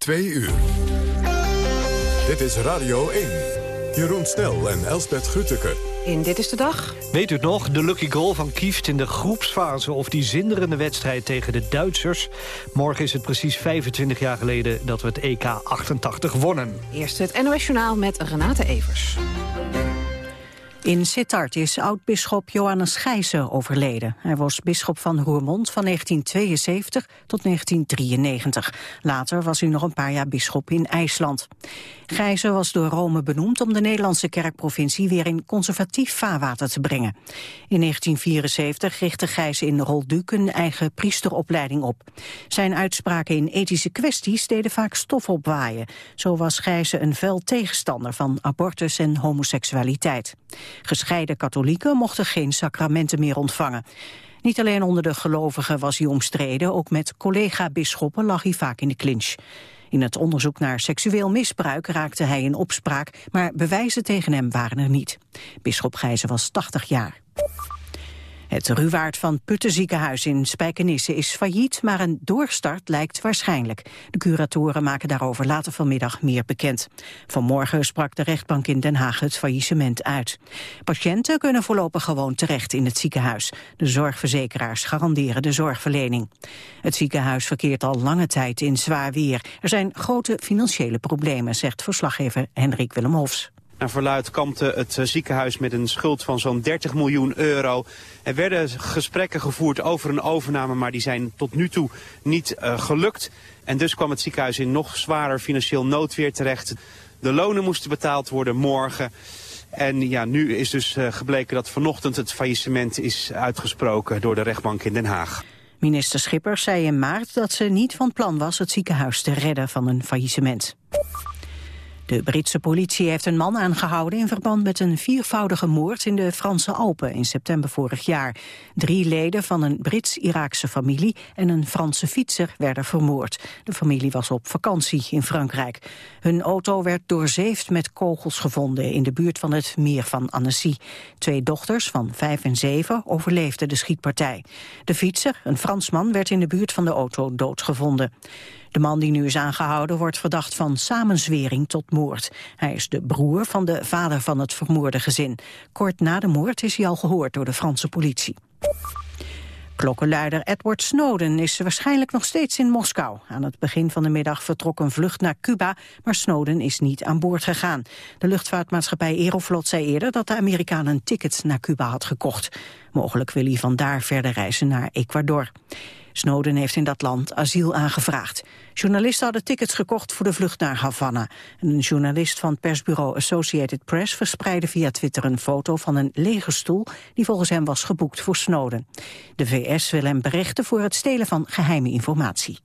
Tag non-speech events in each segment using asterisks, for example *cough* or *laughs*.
Twee uur. Dit is Radio 1. Jeroen Snel en Elsbeth Grütke. In Dit is de Dag. Weet u het nog, de lucky goal van Kieft in de groepsfase... of die zinderende wedstrijd tegen de Duitsers? Morgen is het precies 25 jaar geleden dat we het EK 88 wonnen. Eerst het NOS Journaal met Renate Evers. In Sittard is oud-bisschop Johannes Gijzen overleden. Hij was bisschop van Roermond van 1972 tot 1993. Later was hij nog een paar jaar bisschop in IJsland. Gijzen was door Rome benoemd om de Nederlandse kerkprovincie weer in conservatief vaarwater te brengen. In 1974 richtte Gijzen in Rolduc een eigen priesteropleiding op. Zijn uitspraken in ethische kwesties deden vaak stof opwaaien. Zo was Gijzen een fel tegenstander van abortus en homoseksualiteit. Gescheiden katholieken mochten geen sacramenten meer ontvangen. Niet alleen onder de gelovigen was hij omstreden, ook met collega-bisschoppen lag hij vaak in de clinch. In het onderzoek naar seksueel misbruik raakte hij in opspraak, maar bewijzen tegen hem waren er niet. Bisschop Gijzen was 80 jaar. Het Ruwaard van Putten ziekenhuis in Spijkenisse is failliet, maar een doorstart lijkt waarschijnlijk. De curatoren maken daarover later vanmiddag meer bekend. Vanmorgen sprak de rechtbank in Den Haag het faillissement uit. Patiënten kunnen voorlopig gewoon terecht in het ziekenhuis. De zorgverzekeraars garanderen de zorgverlening. Het ziekenhuis verkeert al lange tijd in zwaar weer. Er zijn grote financiële problemen, zegt verslaggever Hendrik Willem Hofs. Naar verluid kampte het eh, ziekenhuis met een schuld van zo'n 30 miljoen euro. Er werden gesprekken gevoerd over een overname, maar die zijn tot nu toe niet uh, gelukt. En dus kwam het ziekenhuis in nog zwaarder financieel noodweer terecht. De lonen moesten betaald worden morgen. En ja, nu is dus uh, gebleken dat vanochtend het faillissement is uitgesproken door de rechtbank in Den Haag. Minister Schippers zei in maart dat ze niet van plan was het ziekenhuis te redden van een faillissement. De Britse politie heeft een man aangehouden in verband met een viervoudige moord in de Franse Alpen in september vorig jaar. Drie leden van een Brits-Iraakse familie en een Franse fietser werden vermoord. De familie was op vakantie in Frankrijk. Hun auto werd doorzeefd met kogels gevonden in de buurt van het meer van Annecy. Twee dochters van vijf en zeven overleefden de schietpartij. De fietser, een Fransman, werd in de buurt van de auto doodgevonden. De man die nu is aangehouden wordt verdacht van samenzwering tot moord. Hij is de broer van de vader van het vermoorde gezin. Kort na de moord is hij al gehoord door de Franse politie. Klokkenluider Edward Snowden is waarschijnlijk nog steeds in Moskou. Aan het begin van de middag vertrok een vlucht naar Cuba, maar Snowden is niet aan boord gegaan. De luchtvaartmaatschappij Aeroflot zei eerder dat de Amerikaan een ticket naar Cuba had gekocht. Mogelijk wil hij vandaar verder reizen naar Ecuador. Snowden heeft in dat land asiel aangevraagd. Journalisten hadden tickets gekocht voor de vlucht naar Havana. een journalist van persbureau Associated Press verspreidde via Twitter een foto van een legerstoel die volgens hem was geboekt voor Snowden. De VS wil hem berechten voor het stelen van geheime informatie.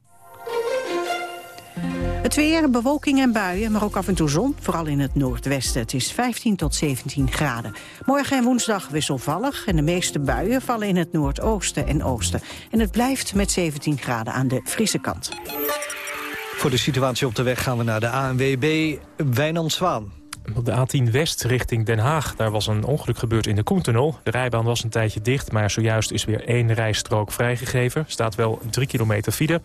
Het weer, bewolking en buien, maar ook af en toe zon, vooral in het noordwesten. Het is 15 tot 17 graden. Morgen en woensdag wisselvallig en de meeste buien vallen in het noordoosten en oosten. En het blijft met 17 graden aan de frisse kant. Voor de situatie op de weg gaan we naar de ANWB Wijnand Zwaan. Op de A10 West richting Den Haag. Daar was een ongeluk gebeurd in de Koentunnel. De rijbaan was een tijdje dicht, maar zojuist is weer één rijstrook vrijgegeven. Staat wel drie kilometer file.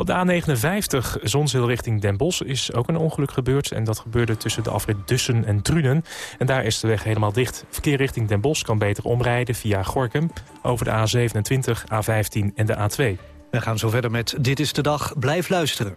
Op de A59 Zonzeel richting Den Bosch is ook een ongeluk gebeurd. En dat gebeurde tussen de afrit Dussen en Drunen. En daar is de weg helemaal dicht. Verkeer richting Den Bosch kan beter omrijden via Gorkum... over de A27, A15 en de A2. We gaan zo verder met Dit is de Dag. Blijf luisteren.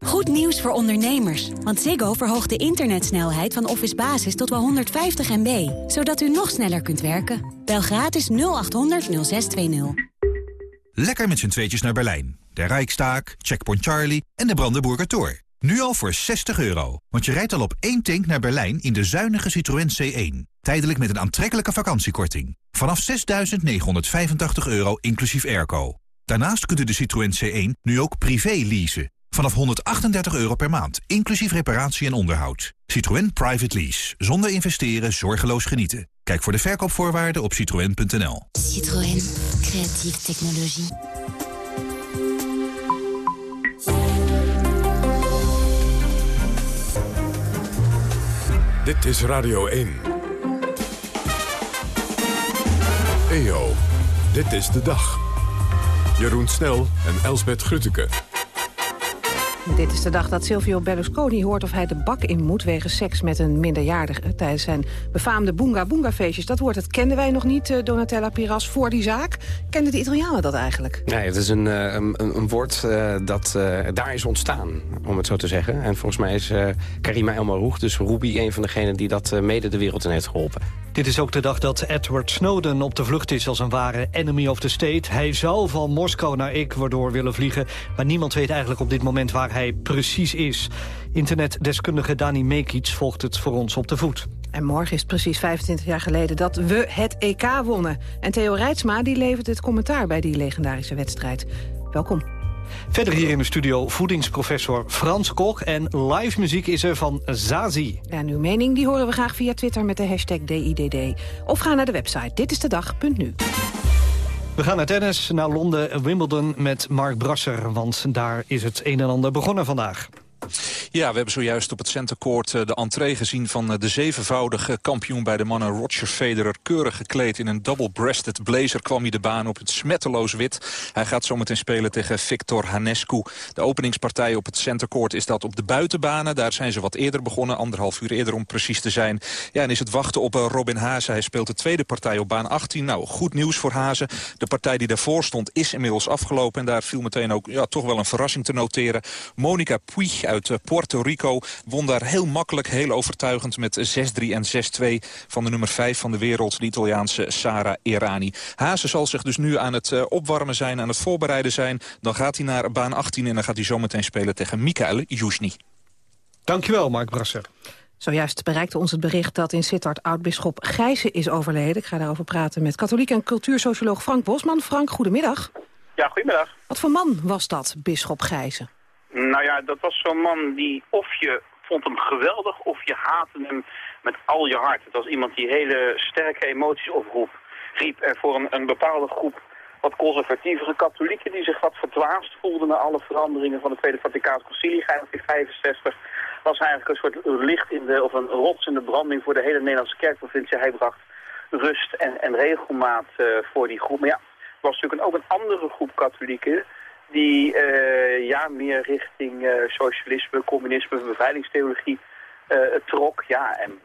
Goed nieuws voor ondernemers, want Ziggo verhoogt de internetsnelheid van Office Basis tot wel 150 MB, zodat u nog sneller kunt werken. Bel gratis 0800 0620. Lekker met z'n tweetjes naar Berlijn. De Rijkstaak, Checkpoint Charlie en de Brandenburger Tor. Nu al voor 60 euro, want je rijdt al op één tank naar Berlijn in de zuinige Citroën C1. Tijdelijk met een aantrekkelijke vakantiekorting. Vanaf 6.985 euro inclusief airco. Daarnaast kunt u de Citroën C1 nu ook privé leasen. Vanaf 138 euro per maand, inclusief reparatie en onderhoud. Citroën Private Lease. Zonder investeren, zorgeloos genieten. Kijk voor de verkoopvoorwaarden op citroën.nl. Citroën. Creatieve technologie. Dit is Radio 1. EO, dit is de dag. Jeroen Snel en Elsbeth Grutteke. Dit is de dag dat Silvio Berlusconi hoort of hij de bak in moet... wegens seks met een minderjarige tijdens zijn befaamde Boonga Boonga feestjes. Dat woord dat kenden wij nog niet, eh, Donatella Piras, voor die zaak. Kenden de Italianen dat eigenlijk? Nee, het is een, eh, een, een woord uh, dat uh, daar is ontstaan, om het zo te zeggen. En volgens mij is uh, Karima El Maroug, dus Ruby, een van degenen die dat mede de wereld in heeft geholpen. Dit is ook de dag dat Edward Snowden op de vlucht is als een ware enemy of the state. Hij zou van Moskou naar Ecuador willen vliegen, maar niemand weet eigenlijk op dit moment waar hij precies is. Internetdeskundige Dani Mekic volgt het voor ons op de voet. En morgen is het precies 25 jaar geleden dat we het EK wonnen. En Theo Rijtsma die levert het commentaar bij die legendarische wedstrijd. Welkom. Verder hier in de studio voedingsprofessor Frans Kok. En live muziek is er van Zazie. En uw mening die horen we graag via Twitter met de hashtag DIDD. Of ga naar de website ditistedag.nu. We gaan naar tennis, naar Londen, Wimbledon met Mark Brasser. Want daar is het een en ander begonnen vandaag. Ja, we hebben zojuist op het centercourt de entree gezien van de zevenvoudige kampioen bij de mannen Roger Federer. Keurig gekleed in een double-breasted blazer kwam hij de baan op het smetteloos wit. Hij gaat zometeen spelen tegen Victor Hanescu. De openingspartij op het centercourt is dat op de buitenbanen. Daar zijn ze wat eerder begonnen, anderhalf uur eerder om precies te zijn. Ja, en is het wachten op Robin Hazen. Hij speelt de tweede partij op baan 18. Nou, goed nieuws voor Hazen. De partij die daarvoor stond is inmiddels afgelopen. En daar viel meteen ook ja, toch wel een verrassing te noteren. Monica Puig uit Puerto Rico won daar heel makkelijk, heel overtuigend met 6-3 en 6-2 van de nummer 5 van de wereld, de Italiaanse Sara Errani. Hazen zal zich dus nu aan het opwarmen zijn, aan het voorbereiden zijn. Dan gaat hij naar baan 18 en dan gaat hij zometeen spelen tegen Mikael Jusni. Dankjewel, Mark Brasser. Zojuist bereikte ons het bericht dat in Sittard oud-bisschop Gijzen is overleden. Ik ga daarover praten met katholiek en cultuursocioloog Frank Bosman. Frank, goedemiddag. Ja, goedemiddag. Wat voor man was dat, bisschop Gijzen? Nou ja, dat was zo'n man die of je vond hem geweldig of je haatte hem met al je hart. Het was iemand die hele sterke emoties oproep, riep er voor een, een bepaalde groep wat conservatievere katholieken die zich wat verdwaasd voelden na alle veranderingen van het Tweede Vaticaans Concilie in 1965 was eigenlijk een soort licht in de, of een rots in de branding voor de hele Nederlandse kerkprovincie. Hij bracht rust en, en regelmaat uh, voor die groep. Maar ja, was natuurlijk ook een andere groep katholieken die uh, ja, meer richting uh, socialisme, communisme, beveiligingstheologie uh, trok. Ja, en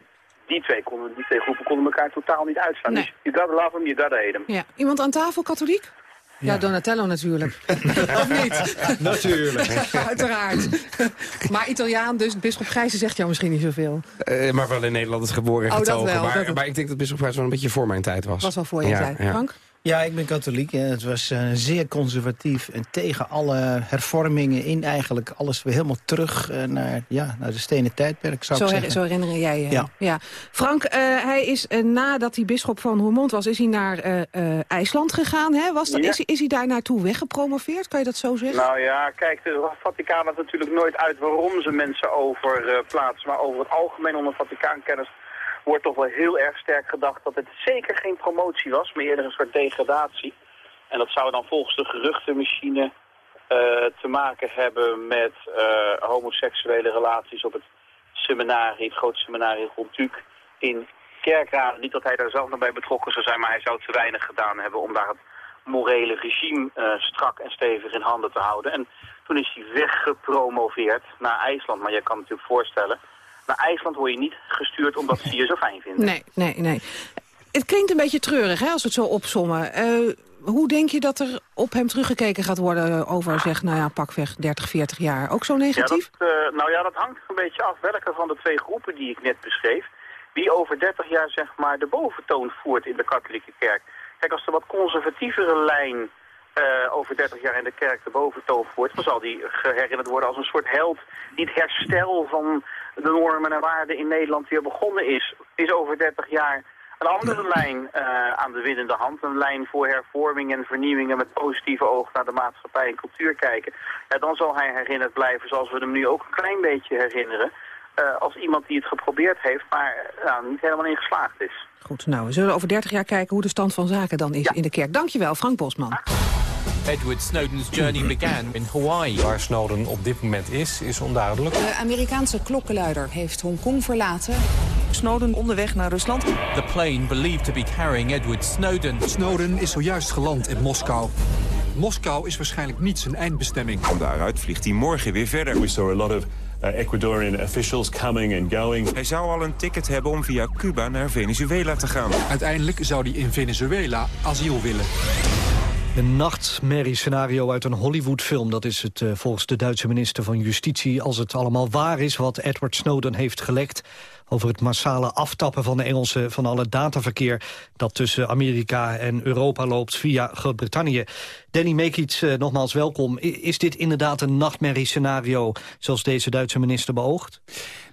die twee, konden, die twee groepen konden elkaar totaal niet uitstaan. Nee. Dus je dat love hem, je dat hem. Ja. Iemand aan tafel, katholiek? Ja, ja Donatello natuurlijk. *laughs* of niet? *laughs* natuurlijk. *laughs* Uiteraard. maar Italiaan, dus Bisschop Gijzen zegt jou misschien niet zoveel. Uh, maar wel in Nederland is geboren en oh, getogen. Wel, maar, dat... maar, ik denk dat Bisschop Gijzen wel een beetje voor mijn tijd was. Was wel voor je ja, tijd. Frank? Ja, ik ben katholiek. En het was uh, zeer conservatief en tegen alle hervormingen in eigenlijk alles weer helemaal terug uh, naar, ja, naar de stenen tijdperk, zou zo, ik zeggen. Zo herinner jij je. Ja. ja. Frank, uh, hij is nadat hij bisschop van Roermond was, is hij naar IJsland gegaan. Hè? Was dat, ja. is, is hij daar naartoe weggepromoveerd? Kan je dat zo zeggen? Nou ja, kijk, de Vaticaan had natuurlijk nooit uit waarom ze mensen over plaatsen. Maar over het algemeen onder Vaticaankennis wordt toch wel heel erg sterk gedacht dat het zeker geen promotie was, maar eerder een soort degradatie. En dat zou dan volgens de geruchtenmachine uh, te maken hebben met uh, homoseksuele relaties op het seminarie, het grote seminarie Gontuuk in Kerkrade. Niet dat hij daar zelf nog bij betrokken zou zijn, maar hij zou te weinig gedaan hebben om daar het morele regime uh, strak en stevig in handen te houden. En toen is hij weggepromoveerd naar IJsland. Maar je kan natuurlijk voorstellen, naar IJsland word je niet gestuurd omdat ze je zo fijn vinden. Nee, nee, nee. Het klinkt een beetje treurig hè, als we het zo opsommen. Uh, hoe denk je dat er op hem teruggekeken gaat worden over, zeg, nou ja, pakweg 30, 40 jaar? Ook zo negatief? Ja, dat, uh, nou ja, dat hangt een beetje af welke van de twee groepen die ik net beschreef, wie over 30 jaar, zeg maar, de boventoon voert in de katholieke kerk. Kijk, als de wat conservatievere lijn uh, over 30 jaar in de kerk de boventoon voert, dan zal die herinnerd worden als een soort held die het herstel van de normen en waarden in Nederland weer begonnen is, is over 30 jaar Een andere lijn uh, aan de winnende hand, een lijn voor hervorming en vernieuwingen met positieve oog naar de maatschappij en cultuur kijken. Ja, dan zal hij herinnerd blijven zoals we hem nu ook een klein beetje herinneren. Uh, als iemand die het geprobeerd heeft, maar uh, niet helemaal in geslaagd is. Goed, nou, we zullen over 30 jaar kijken hoe de stand van zaken dan is ja. in de kerk. Dankjewel, Frank Bosman. Edward Snowden's journey *clears throat* began in Hawaii. Waar Snowden op dit moment is, is onduidelijk. De Amerikaanse klokkenluider heeft Hongkong verlaten. Snowden onderweg naar Rusland. The plane believed to be carrying Edward Snowden. Snowden is zojuist geland in Moskou. Moskou is waarschijnlijk niet zijn eindbestemming. Van daaruit vliegt hij morgen weer verder. We saw a lot of uh, Ecuadorian officials coming and going. Hij zou al een ticket hebben om via Cuba naar Venezuela te gaan. Uiteindelijk zou hij in Venezuela asiel willen. Een nachtmerriescenario uit een Hollywoodfilm. Dat is het uh, volgens de Duitse minister van Justitie. Als het allemaal waar is wat Edward Snowden heeft gelekt over het massale aftappen van de Engelsen van alle dataverkeer dat tussen Amerika en Europa loopt via Groot-Brittannië. Danny Mekic, uh, nogmaals welkom. Is dit inderdaad een nachtmerriescenario zoals deze Duitse minister beoogt?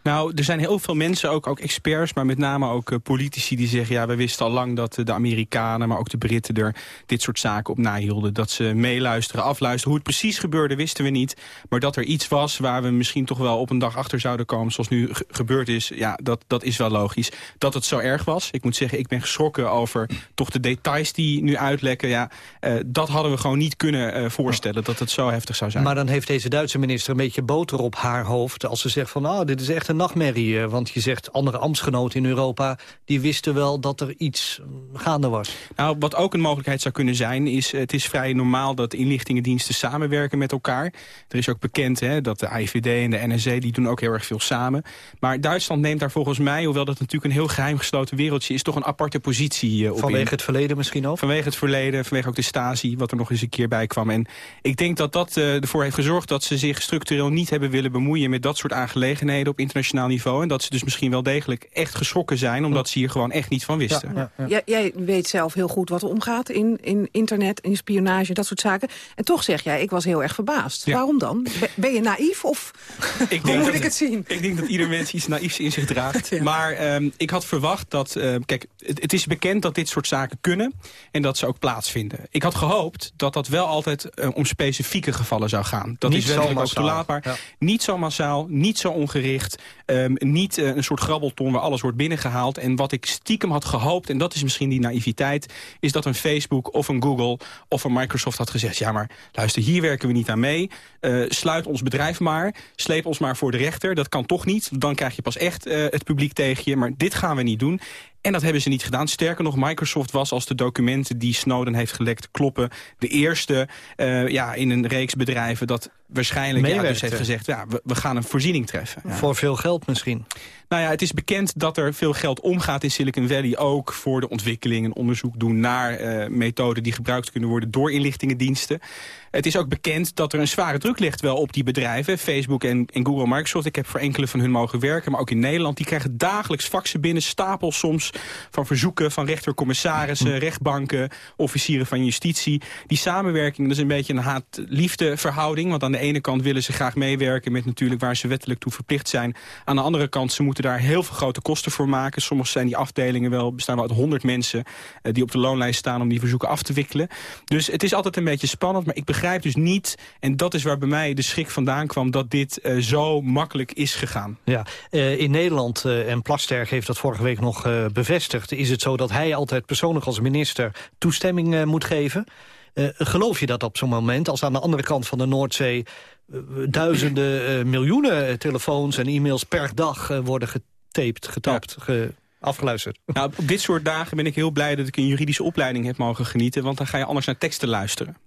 Nou, er zijn heel veel mensen, ook, ook experts, maar met name ook uh, politici die zeggen... ja, we wisten al lang dat uh, de Amerikanen, maar ook de Britten er dit soort zaken op nahielden. Dat ze meeluisteren, afluisteren. Hoe het precies gebeurde wisten we niet. Maar dat er iets was waar we misschien toch wel op een dag achter zouden komen... zoals nu gebeurd is, ja, dat, dat is wel logisch. Dat het zo erg was. Ik moet zeggen, ik ben geschrokken over toch de details die nu uitlekken. Ja, uh, dat hadden we gewoon niet kunnen voorstellen, dat het zo heftig zou zijn. Maar dan heeft deze Duitse minister een beetje boter op haar hoofd... als ze zegt van, nou, dit is echt een nachtmerrie. Eh, want je zegt, andere ambtsgenoten in Europa... die wisten wel dat er iets mm, gaande was. Nou, wat ook een mogelijkheid zou kunnen zijn... is het is vrij normaal dat inlichtingendiensten samenwerken met elkaar. Er is ook bekend hè, dat de IVD en de NSA... die doen ook heel erg veel samen. Maar Duitsland neemt daar volgens mij... hoewel dat natuurlijk een heel geheim gesloten wereldje is... toch een aparte positie op Vanwege het verleden misschien ook? Vanwege het verleden, vanwege ook de Stasi... wat er nog eens een keer bij kwam. En ik denk dat dat ervoor heeft gezorgd... dat ze zich structureel niet hebben willen bemoeien... met dat soort aangelegenheden op internationaal niveau. En dat ze dus misschien wel degelijk echt geschrokken zijn... omdat ze hier gewoon echt niet van wisten. Ja, ja, ja. Jij weet zelf heel goed wat er omgaat in, in internet, in spionage, dat soort zaken. En toch zeg jij, ik was heel erg verbaasd. Waarom dan? Ben je naïef of *laughs* ik hoe moet dat, ik het zien? Ik denk dat ieder mens iets naïefs in zich draagt. *laughs* Maar um, ik had verwacht dat... Uh, kijk, het, het, is bekend dat dit soort zaken kunnen... en dat ze ook plaatsvinden. Ik had gehoopt dat dat wel altijd uh, om specifieke gevallen zou gaan. Dat niet is wettelijk ook toelaatbaar. Niet zo massaal, niet zo ongericht... Um, niet uh, een soort grabbelton waar alles wordt binnengehaald. En wat ik stiekem had gehoopt, en dat is misschien die naïviteit... is dat een Facebook of een Google of een Microsoft had gezegd... ja, maar luister, hier werken we niet aan mee. Uh, sluit ons bedrijf maar. Sleep ons maar voor de rechter. Dat kan toch niet. Dan krijg je pas echt uh, het publiek tegen je. Maar dit gaan we niet doen. En dat hebben ze niet gedaan. Sterker nog, Microsoft was als de documenten die Snowden heeft gelekt kloppen... de eerste ja, in een reeks bedrijven dat waarschijnlijk ja, dus heeft gezegd... ja, we, we gaan een voorziening treffen. Ja. Voor veel geld misschien. Nou ja, het is bekend dat er veel geld omgaat in Silicon Valley... ook voor de ontwikkeling en onderzoek doen naar uh, methoden... die gebruikt kunnen worden door inlichtingendiensten. Het is ook bekend dat er een zware druk ligt wel op die bedrijven. Facebook en, en Google Microsoft. Ik heb voor enkele van hun mogen werken, maar ook in Nederland. Die krijgen dagelijks faxen binnen, stapels soms... van verzoeken van rechtercommissarissen, rechtbanken... officieren van justitie. Die samenwerking, dat is een beetje een haat-liefde verhouding. Want aan de ene kant willen ze graag meewerken... met natuurlijk waar ze wettelijk toe verplicht zijn. Aan de andere kant, ze moeten daar heel veel grote kosten voor maken. Soms zijn die afdelingen wel, bestaan wel uit honderd mensen... Uh, die op de loonlijst staan om die verzoeken af te wikkelen. Dus het is altijd een beetje spannend, maar ik begrijp dus niet... en dat is waar bij mij de schrik vandaan kwam... dat dit uh, zo makkelijk is gegaan. Ja, uh, in Nederland, en Plasterk heeft dat vorige week nog bevestigd... is het zo dat hij altijd persoonlijk als minister toestemming moet geven... Uh, geloof je dat op zo'n moment, als aan de andere kant van de Noordzee... Uh, duizenden, uh, miljoenen telefoons en e-mails per dag worden getaped, getapt, ja. ge afgeluisterd. *laughs* Nou, op dit soort dagen ben ik heel blij dat ik een juridische opleiding heb mogen genieten... want dan ga je anders naar teksten luisteren.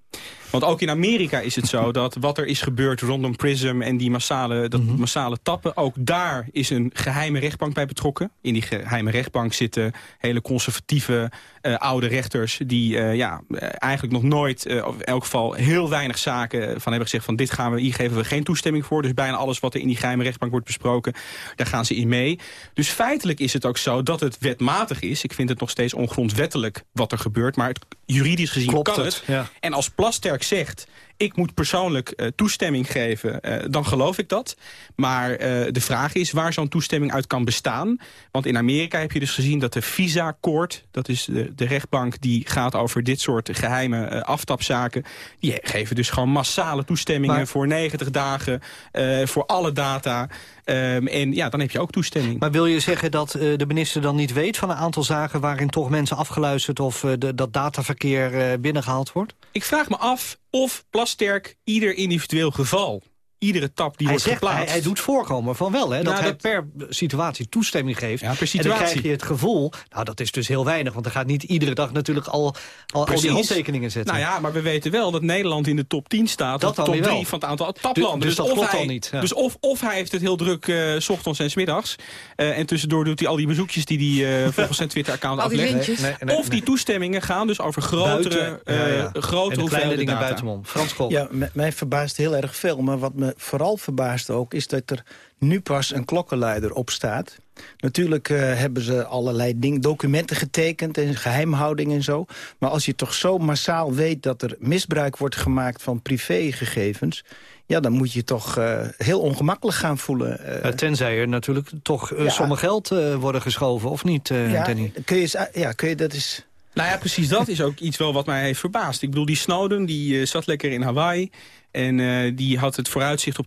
Want ook in Amerika is het zo *laughs* dat wat er is gebeurd rondom PRISM... en die massale, dat mm -hmm. massale tappen, ook daar is een geheime rechtbank bij betrokken. In die geheime rechtbank zitten hele conservatieve uh, oude rechters... die uh, ja, eigenlijk nog nooit, uh, of in elk geval heel weinig zaken van hebben gezegd... van dit gaan we, hier geven we geen toestemming voor. Dus bijna alles wat er in die geheime rechtbank wordt besproken... daar gaan ze in mee. Dus feitelijk is het ook zo dat het wetmatig is. Ik vind het nog steeds ongrondwettelijk wat er gebeurt. Maar het, juridisch gezien Klopt kan het. het. Ja. En als Plasterk zegt, ik moet persoonlijk uh, toestemming geven, uh, dan geloof ik dat. Maar uh, de vraag is waar zo'n toestemming uit kan bestaan. Want in Amerika heb je dus gezien dat de Visa Court... dat is de, de rechtbank die gaat over dit soort geheime aftapzaken... die geven dus gewoon massale toestemmingen maar... voor 90 dagen... voor alle data... Um, en ja, dan heb je ook toestemming. Maar wil je zeggen dat uh, de minister dan niet weet van een aantal zaken... waarin toch mensen afgeluisterd of uh, de, dat dataverkeer uh, binnengehaald wordt? Ik vraag me af of Plasterk ieder individueel geval iedere tap die hij wordt geplaatst. Hij, hij, doet voorkomen van wel, hè, dat, nou, hij per situatie toestemming geeft. Ja, per situatie. En dan krijg je het gevoel, nou dat is dus heel weinig... want dan gaat niet iedere dag natuurlijk al, al, al die handtekeningen zetten. Nou ja, maar we weten wel dat Nederland in de top 10 staat... Dat top 3 van het aantal taplanden. Dus, dus, dat dus klopt hij, al niet. Ja. Dus of, of hij heeft het heel druk uh, s ochtends en s middags... Uh, en tussendoor doet hij al die bezoekjes die hij uh, *laughs* volgens zijn Twitter-account aflegt. Nee, nee, nee, of die toestemmingen gaan dus over grotere, Buiten, ja, ja. grotere en kleine dingen data. buitenom. Frans Kool. Ja, mij verbaast heel erg veel. Maar wat me vooral verbaast ook... is dat er nu pas een klokkenluider op staat. Natuurlijk uh, hebben ze allerlei ding, documenten getekend en geheimhouding en zo. Maar als je toch zo massaal weet dat er misbruik wordt gemaakt van privégegevens... ja, dan moet je toch uh, heel ongemakkelijk gaan voelen. Uh, tenzij er natuurlijk toch ja, sommige geld worden geschoven, of niet, ja, Danny? Kun je, ja, kun je dat eens... Nou ja, precies dat is ook iets wel wat mij heeft verbaasd. Ik bedoel, die Snowden die zat lekker in Hawaii... En uh, die had het vooruitzicht op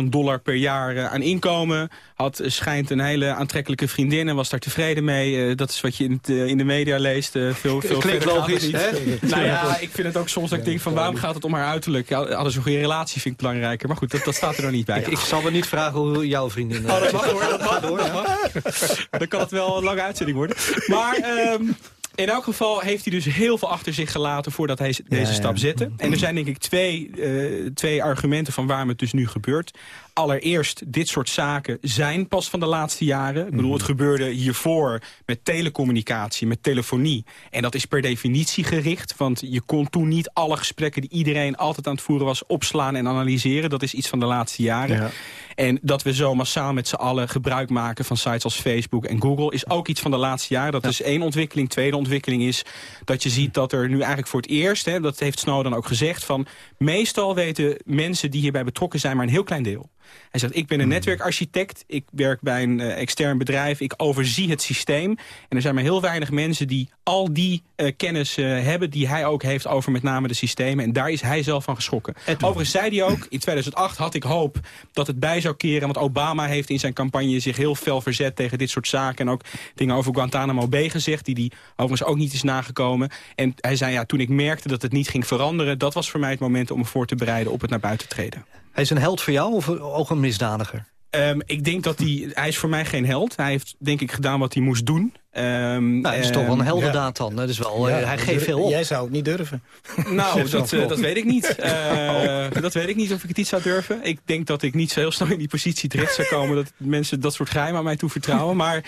200.000 dollar per jaar uh, aan inkomen. Had, uh, schijnt een hele aantrekkelijke vriendin en was daar tevreden mee. dat is wat je in, het, in de media leest. veel, veel Klinkt logisch, hè? *laughs* nou ja, ik vind het ook soms dat ik denk van waarom gaat het om haar uiterlijk? Hadden ze een goede relatie, vind ik belangrijker. Maar goed, dat, dat staat er nog niet bij. Ik, ik zal me niet vragen hoe jouw vriendin... Oh, dat mag hoor, dat mag, hoor, dat mag. Dan kan het wel een lange uitzending worden. Maar... Um, in elk geval heeft hij dus heel veel achter zich gelaten voordat hij deze ja, stap zette. En er zijn denk ik twee, uh, twee argumenten van waarom het dus nu gebeurt. Allereerst, dit soort zaken zijn pas van de laatste jaren. Ik bedoel, het gebeurde hiervoor met telecommunicatie, met telefonie. En dat is per definitie gericht. Want je kon toen niet alle gesprekken die iedereen altijd aan het voeren was... opslaan en analyseren. Dat is iets van de laatste jaren. Ja. En dat we zo massaal met z'n allen gebruik maken van sites als Facebook en Google... is ook iets van de laatste jaren. Dat ja. is één ontwikkeling. Tweede ontwikkeling is dat je ziet dat er nu eigenlijk voor het eerst... Hè, dat heeft Snowden ook gezegd... van meestal weten mensen die hierbij betrokken zijn maar een heel klein deel. Hij zegt, ik ben een netwerkarchitect, ik werk bij een uh, extern bedrijf, ik overzie het systeem. En er zijn maar heel weinig mensen die al die uh, kennis uh, hebben die hij ook heeft over met name de systemen. En daar is hij zelf van geschrokken. Overigens zei hij ook, in 2008 had ik hoop dat het bij zou keren. Want Obama heeft in zijn campagne zich heel fel verzet tegen dit soort zaken. En ook dingen over Guantanamo Bay gezegd, die hij overigens ook niet is nagekomen. En hij zei, ja, toen ik merkte dat het niet ging veranderen, dat was voor mij het moment om me voor te bereiden op het naar buiten treden. Hij is een held voor jou of ook een misdadiger? Um, ik denk dat hij... Hij is voor mij geen held. Hij heeft denk ik gedaan wat hij moest doen. Um, nou, dat is toch wel een heldendaad dan. Dat is wel, ja, uh, hij geeft veel op. Jij zou het niet durven. Nou, *laughs* dat, uh, dat weet ik niet. Uh, dat weet ik niet of ik het niet zou durven. Ik denk dat ik niet zo heel snel in die positie terecht zou komen... dat mensen dat soort geheimen aan mij toe vertrouwen. Maar...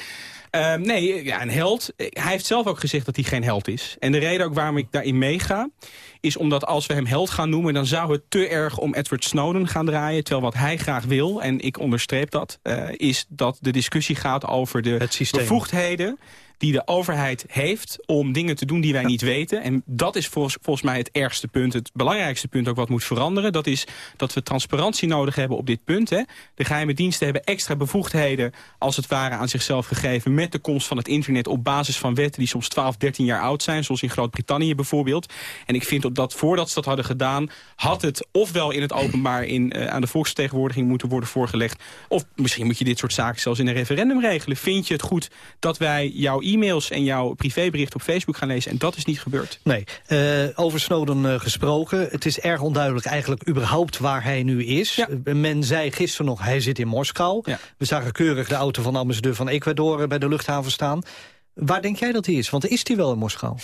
Uh, nee, ja, een held. Hij heeft zelf ook gezegd dat hij geen held is. En de reden ook waarom ik daarin meega... is omdat als we hem held gaan noemen... dan zou het te erg om Edward Snowden gaan draaien. Terwijl wat hij graag wil, en ik onderstreep dat... Uh, is dat de discussie gaat over de bevoegdheden die de overheid heeft om dingen te doen die wij niet weten. En dat is volgens, volgens mij het ergste punt, het belangrijkste punt ook wat moet veranderen. Dat is dat we transparantie nodig hebben op dit punt. Hè. De geheime diensten hebben extra bevoegdheden als het ware aan zichzelf gegeven met de komst van het internet op basis van wetten die soms 12, 13 jaar oud zijn, zoals in Groot-Brittannië bijvoorbeeld. En ik vind dat voordat ze dat hadden gedaan, had het ofwel in het openbaar in, uh, aan de volksvertegenwoordiging moeten worden voorgelegd, of misschien moet je dit soort zaken zelfs in een referendum regelen. Vind je het goed dat wij jouw e-mails en jouw privébericht op Facebook gaan lezen. En dat is niet gebeurd. Nee. Uh, over Snowden uh, gesproken. Het is erg onduidelijk eigenlijk überhaupt waar hij nu is. Ja. Men zei gisteren nog, hij zit in Moskou. Ja. We zagen keurig de auto van de ambassadeur van Ecuador bij de luchthaven staan. Waar denk jij dat hij is? Want is hij wel in Moskou?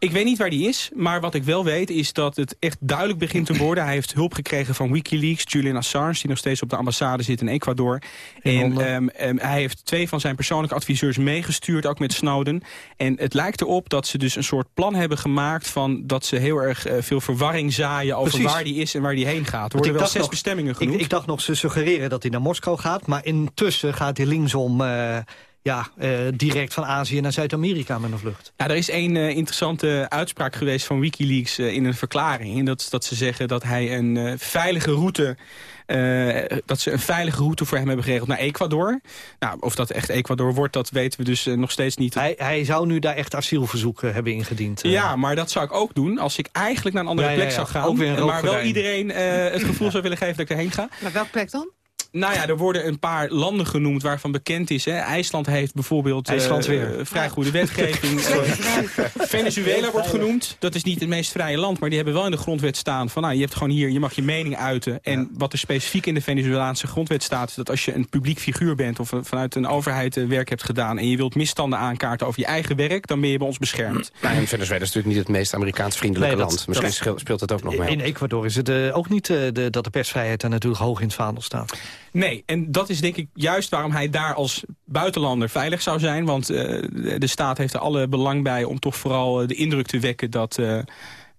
Ik weet niet waar die is, maar wat ik wel weet is dat het echt duidelijk begint te worden. Hij heeft hulp gekregen van Wikileaks, Julian Assange, die nog steeds op de ambassade zit in Ecuador. In en um, um, hij heeft twee van zijn persoonlijke adviseurs meegestuurd, ook met Snowden. En het lijkt erop dat ze dus een soort plan hebben gemaakt van dat ze heel erg uh, veel verwarring zaaien over Precies. waar die is en waar die heen gaat. Er worden wel zes nog, bestemmingen genoemd. Ik, ik, dacht nog, ze suggereren dat hij naar Moskou gaat, maar intussen gaat hij linksom... Uh, ja, eh, direct van Azië naar Zuid-Amerika met een vlucht. Ja, er is één uh, interessante uitspraak geweest van Wikileaks uh, in een verklaring. En dat, dat ze zeggen dat hij een uh, veilige route... dat ze een veilige route voor hem hebben geregeld naar Ecuador. Nou, of dat echt Ecuador wordt, dat weten we dus nog steeds niet. Hij, hij zou nu daar echt asielverzoek hebben ingediend. Ja, maar dat zou ik ook doen als ik eigenlijk naar een andere ja, plek ja, ja. zou gaan. maar wel iedereen het gevoel *laughs* zou willen geven dat ik erheen ga. Naar welke plek dan? Nou ja, er worden een paar landen genoemd waarvan bekend is. Hè. IJsland heeft bijvoorbeeld IJsland uh, vrij goede wetgeving. *laughs* Venezuela wordt genoemd. Dat is niet het meest vrije land, maar die hebben wel in de grondwet staan... van nou, je hebt gewoon hier, je mag je mening uiten. En wat er specifiek in de Venezolaanse grondwet staat... is dat als je een publiek figuur bent of vanuit een overheid werk hebt gedaan... en je wilt misstanden aankaarten over je eigen werk... dan ben je bij ons beschermd. Nou, en Venezuela is natuurlijk niet het meest Amerikaans vriendelijke Nee, dat- land. Misschien dat- speelt het ook nog mee. In Ecuador is het eh, ook niet eh, de, dat de persvrijheid daar natuurlijk hoog in het vaandel staat. Nee, en dat is denk ik juist waarom hij daar als buitenlander veilig zou zijn. Want eh, de staat heeft er alle belang bij om toch vooral eh, de indruk te wekken... dat,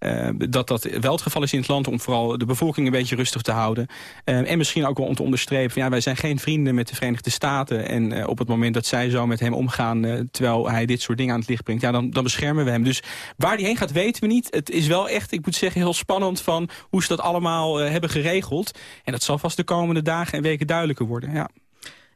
eh, dat dat wel het geval is in het land... om vooral de bevolking een beetje rustig te houden. Eh, en misschien ook wel om te onderstrepen... Ja, wij zijn geen vrienden met de Verenigde Staten. En eh, op het moment dat zij zo met hem omgaan... terwijl hij dit soort dingen aan het licht brengt... Ja, dan, dan beschermen we hem. Dus waar hij heen gaat weten we niet. Het is wel echt, ik moet zeggen, heel spannend... van hoe ze dat allemaal hebben geregeld. En dat zal vast de komende dagen en weken duidelijker worden. Ja.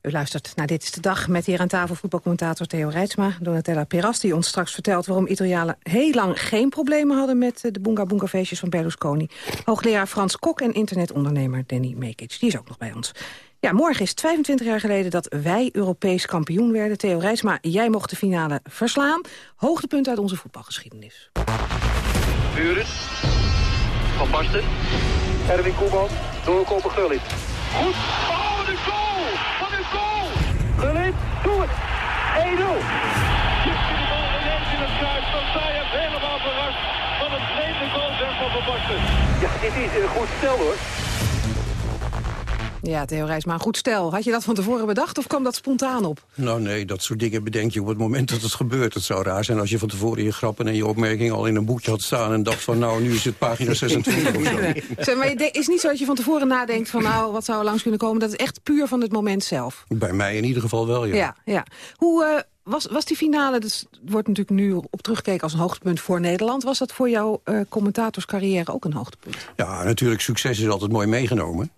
U luistert naar Dit is de Dag met hier aan tafel voetbalcommentator Theo Reitsma. Donatella Peras die ons straks vertelt waarom Italianen heel lang geen problemen hadden met eh, de Boonga Boonga feestjes van Berlusconi. Hoogleraar Frans Kok en internetondernemer Danny Mekic. Die is ook nog bij ons. Ja, morgen is het 25 jaar geleden dat wij Europees kampioen werden. Theo Reitsma, jij mocht de finale verslaan. Hoogtepunt uit onze voetbalgeschiedenis. Buren. Van Basten. Erwin Koeman. Doorkopen Gullit. Goed. Ja, dit is een goed stel hoor. Ja, Theo Reitsma, een goed stel. Had je dat van tevoren bedacht of kwam dat spontaan op? Nou nee, dat soort dingen bedenk je op het moment dat het gebeurt. Het zou raar zijn als je van tevoren je grappen en je opmerkingen al in een boekje had staan... en dacht van nou, nu is het pagina 26 of zo. Zeg, maar het is niet zo dat je van tevoren nadenkt van nou, wat zou er langs kunnen komen. Dat is echt puur van het moment zelf. Bij mij in ieder geval wel, ja. Ja, ja. Hoe eh, was, was die finale, dat wordt natuurlijk nu op teruggekeken als een hoogtepunt voor Nederland. Was dat voor jouw eh, commentatorscarrière ook een hoogtepunt? Ja, natuurlijk, succes is altijd mooi meegenomen.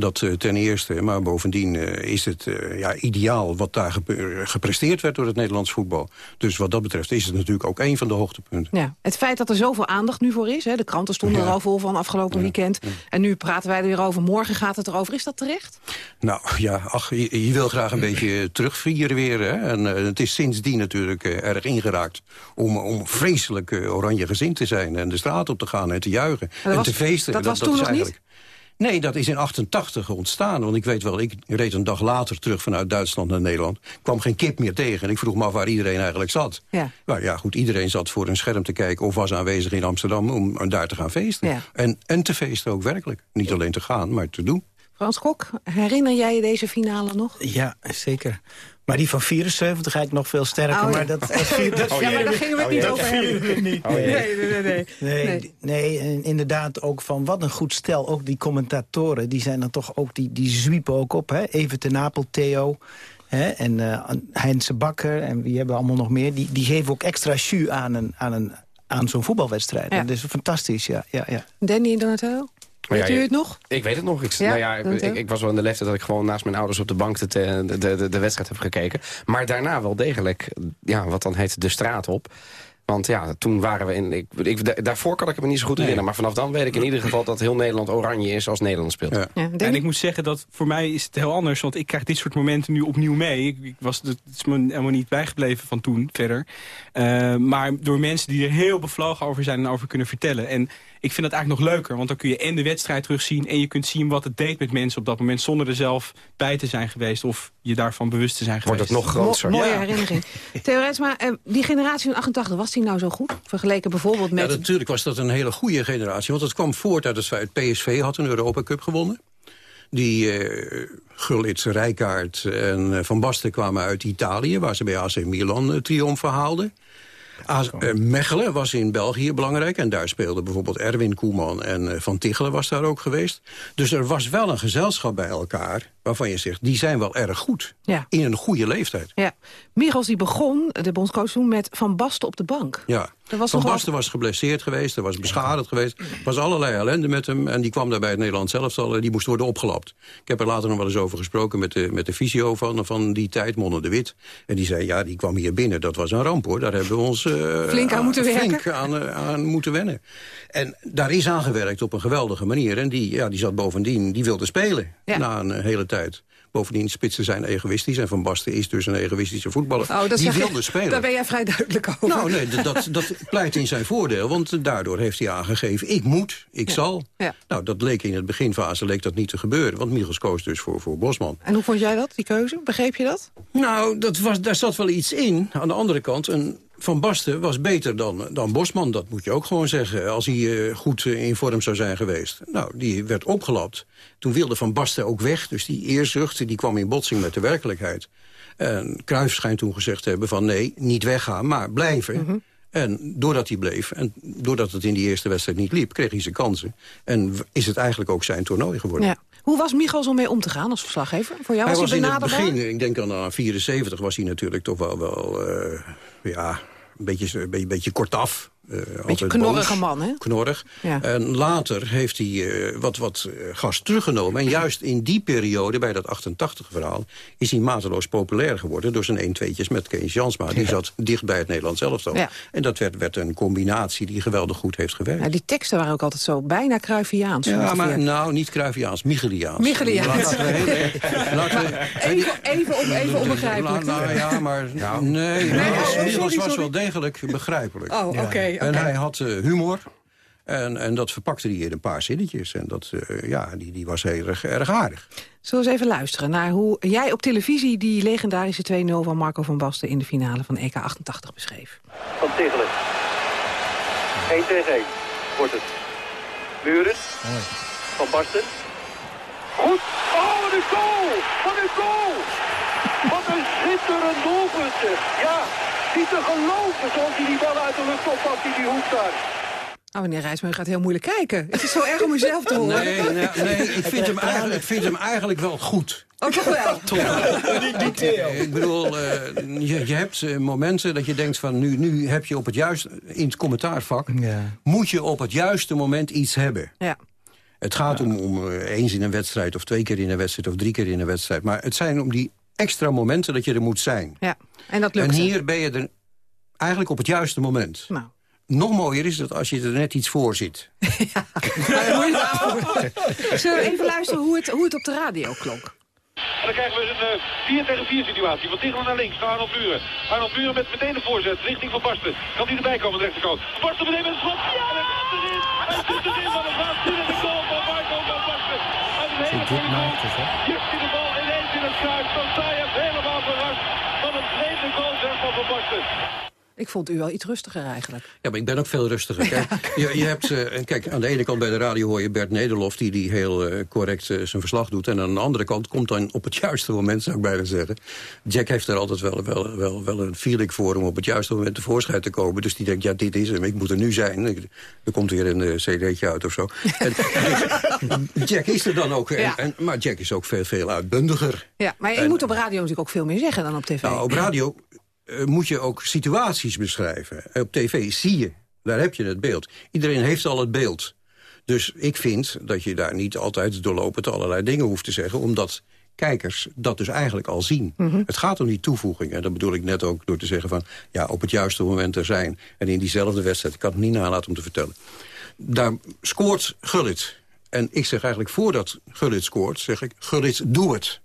Dat eh, ten eerste, maar bovendien eh, is het eh, ja, ideaal wat daar gep- gepresteerd werd door het Nederlands voetbal. Dus wat dat betreft is het natuurlijk ook een van de hoogtepunten. Ja. Het feit dat er zoveel aandacht nu voor is, hè, de kranten stonden Ja. er al vol van afgelopen weekend. En nu praten wij er weer over, morgen gaat het erover. Is dat terecht? Nou ja, ach, je, je wil graag een beetje terugvieren weer. Hè? En het is sindsdien natuurlijk erg ingeraakt om, om vreselijk oranje gezind te zijn... en de straat op te gaan en te juichen en was- te feesten. dat was toen nog niet? Nee, dat is in 88 ontstaan. Want ik weet wel, ik reed een dag later terug vanuit Duitsland naar Nederland. kwam geen kip meer tegen. En ik vroeg me af waar iedereen eigenlijk zat. Ja. Maar ja, goed, iedereen zat voor een scherm te kijken... of was aanwezig in Amsterdam om daar te gaan feesten. Ja. En, en te feesten ook werkelijk. Niet alleen te gaan, maar te doen. Frans Kok, herinner jij je deze finale nog? Ja, zeker. Maar die van 74 eigenlijk nog veel sterker. Oh, ja. maar dat, dat, *laughs* vier- dat Ja, maar daar gingen we het niet dat over vieren hebben. we niet. Oh, nee. Nee, nee, nee, nee. Inderdaad ook van wat een goed stel. Ook die commentatoren, die zijn dan toch ook, die, die zwiepen ook op. Hè? Even ten Napel, Theo. Hè? En eh Heinze Bakker en wie hebben we allemaal nog meer. Die, die geven ook extra jus aan, een, aan, een, aan zo'n voetbalwedstrijd. Ja. En dat is fantastisch, ja. ja, ja. Danny Donatello? Maar Weet ja, u het nog? Ik weet het nog. Ik, Ja, nou ja, ik, ik was wel in de leeftijd dat ik gewoon naast mijn ouders op de bank de, de, de, de wedstrijd heb gekeken. Maar daarna wel degelijk, ja, wat dan heet de straat op. Want ja, toen waren we in... Ik, ik, da- daarvoor kan ik het me niet zo goed herinneren. Maar vanaf dan weet ik in ieder geval dat heel Nederland oranje is als Nederland speelt. en ik moet zeggen dat voor mij is het heel anders. Want ik krijg dit soort momenten nu opnieuw mee. Ik, ik was, het is me helemaal niet bijgebleven van toen verder. Eh, maar door mensen die er heel bevlogen over zijn en over kunnen vertellen. En ik vind dat eigenlijk nog leuker. Want dan kun je en de wedstrijd terugzien... en je kunt zien wat het deed met mensen op dat moment... zonder er zelf bij te zijn geweest. Of je daarvan bewust te zijn Wordt geweest. het nog groter. Mo- mooie Ja. herinnering. *laughs* Theo Reitsma, eh, die generatie van 88, was die nou zo goed? Vergeleken bijvoorbeeld met... Ja, natuurlijk was dat een hele goede generatie. Want het kwam voort uit het feit... PSV had een Europa Cup gewonnen. Die eh Gullit, Rijkaard en eh, Van Basten kwamen uit Italië... waar ze bij AC Milan uh, triomf haalden. AS, eh, Mechelen was in België belangrijk. En daar speelde bijvoorbeeld Erwin Koeman en eh, Van Tichelen was daar ook geweest. Dus er was wel een gezelschap bij elkaar waarvan je zegt... die zijn wel erg goed. Ja. In een goede leeftijd. Ja. Michels die begon, de bondscoach toen, met Van Basten op de bank. Ja. Was Van Basten was geblesseerd geweest, er was beschadigd geweest. Er was allerlei ellende met hem en die kwam daar bij het Nederland zelf al. en Die moest worden opgelapt. Ik heb er later nog wel eens over gesproken met de, met de fysio van, van die tijd, Monne de Wit. En die zei, ja, die kwam hier binnen. Dat was een ramp hoor. Daar hebben we ons eh, Flink aan moeten werken. flink aan, eh, aan moeten wennen. En daar is aangewerkt op een geweldige manier. En die, ja, die zat bovendien, die wilde spelen na een hele tijd. Bovendien, spitsen zijn egoïstisch. En Van Basten is dus een egoïstische voetballer. Oh, dat die je- wilde spelen. Daar ben jij vrij duidelijk over. Nou, nee, dat, dat, pleit in zijn voordeel. Want daardoor heeft hij aangegeven, ik moet, ik zal. Ja. Nou, dat leek in het beginfase leek dat niet te gebeuren. Want Michels koos dus voor, voor Bosman. En hoe vond jij dat, die keuze? Begreep je dat? Nou, dat was, daar zat wel iets in. Aan de andere kant, een Van Basten was beter dan, dan Bosman. Dat moet je ook gewoon zeggen. Als hij eh, goed eh, in vorm zou zijn geweest. Nou, die werd opgelapt. Toen wilde Van Basten ook weg. Dus die eerzucht die kwam in botsing met de werkelijkheid. En Cruijff schijnt toen gezegd te hebben van... nee, niet weggaan, maar blijven. Mhm. En doordat hij bleef, en doordat het in die eerste wedstrijd niet liep... kreeg hij zijn kansen. En is het eigenlijk ook zijn toernooi geworden. Ja. Hoe was Michels om mee om te gaan als verslaggever? Voor jou hij was was hij in het begin, ik denk aan aan 74, was hij natuurlijk toch wel, wel eh, ja, een beetje, een beetje kortaf. Eh, altijd knorrige boos. man, hè? Knorrig. Ja. En later heeft hij eh, wat, wat eh, gas teruggenomen. En juist in die periode, bij dat 88-verhaal... is hij mateloos populair geworden door zijn 1-2'tjes met Kees Jansma. Die zat dicht bij het Nederlands elftal. Ja. En dat werd, werd een combinatie die geweldig goed heeft gewerkt. Ja, die teksten waren ook altijd zo bijna Cruyffiaans. Ja, ongeveer. maar nou, niet Cruyffiaans, Micheliaans. Micheliaans. Laten we heel erg- *laughs* laten we- Even, even, om, even onbegrijpelijk. Nou, nou ja, maar nee, Nee, oh, sorry, was sorry. wel degelijk begrijpelijk. Oh, oké, En hij had eh, humor. En, en dat verpakte hij in een paar zinnetjes. En dat, eh, ja, die, die was heel erg, erg aardig. Zullen we eens even luisteren naar hoe jij op televisie... die legendarische 2-0 van Marco van Basten in de finale van EK 88 beschreef? Van Tichelen. 1 tegen 1 wordt het. Muren. Van Basten. Goed. Oh, wat een goal! Wat een goal! Wat een schitterend doelpunt. Ja, niet te geloven zoals hij die bal uit de lucht oppakt in die hoek daar. Oh, meneer Rijsman gaat heel moeilijk kijken. Het is zo erg om uzelf te horen. Nee, nee, nee ik, vind hem eigenlijk, ik vind hem eigenlijk wel goed. Oh, toch wel? *laughs* Ik bedoel, eh, je, je hebt eh, momenten dat je denkt van... Nu, nu heb je op het juiste... In het commentaarvak moet je op het juiste moment iets hebben. Ja. Het gaat om, om eh, eens in een wedstrijd of twee keer in een wedstrijd... of drie keer in een wedstrijd. Maar het zijn om die extra momenten dat je er moet zijn. Ja, en dat lukt En hier ben je er eigenlijk op het juiste moment. Nou. Nog mooier is dat als je er net iets voor zit. *laughs* Afhouden. Zullen we even luisteren hoe het, hoe het op de radio klonk? En dan krijgen we een 4 tegen 4 situatie. Van Tichelen naar links, naar Arnold Buren. Arnold Buren met meteen de voorzet richting Van Basten. Kan hij erbij komen, de rechterkant. Van Basten meteen met het schot. Ja, en hij gaat erin. Hij zit erin van een waanzinnige goal van Marco Van een hele goede goal. Jukt hij de bal ineens in het kruis. Van Sajev helemaal verrast. Van een vreemde goal zeg van Van Basten. Ik vond u wel iets rustiger eigenlijk. Ja, maar ik ben ook veel rustiger. Kijk, je, je hebt, eh, kijk, aan de ene kant bij de radio hoor je Bert Nederlof... die, die heel eh, correct eh, zijn verslag doet. En aan de andere kant komt dan op het *laughs* juiste moment, zou ik bijna zeggen. Jack heeft er altijd wel, wel, wel, wel een feeling voor... om op het juiste moment tevoorschijn te komen. Dus die denkt, ja, dit is hem, ik moet er nu zijn. Er komt weer een cd'tje uit of zo. *laughs* En, Jack is er dan ook. En, Ja. en- maar Jack is ook veel, veel uitbundiger. Ja, maar je moet op radio natuurlijk ook veel meer zeggen dan op tv. Nou, op radio moet je ook situaties beschrijven. En Op tv zie je, daar heb je het beeld. Iedereen heeft al het beeld. Dus ik vind dat je daar niet altijd doorlopend allerlei dingen hoeft te zeggen... omdat kijkers dat dus eigenlijk al zien. Het gaat om die toevoeging. En dat bedoel ik net ook door te zeggen van... ja, op het juiste moment er zijn. En in diezelfde wedstrijd, ik kan het niet nalaten om te vertellen... daar scoort Gullit. En ik zeg eigenlijk voordat Gullit scoort, zeg ik... Gullit, doe het.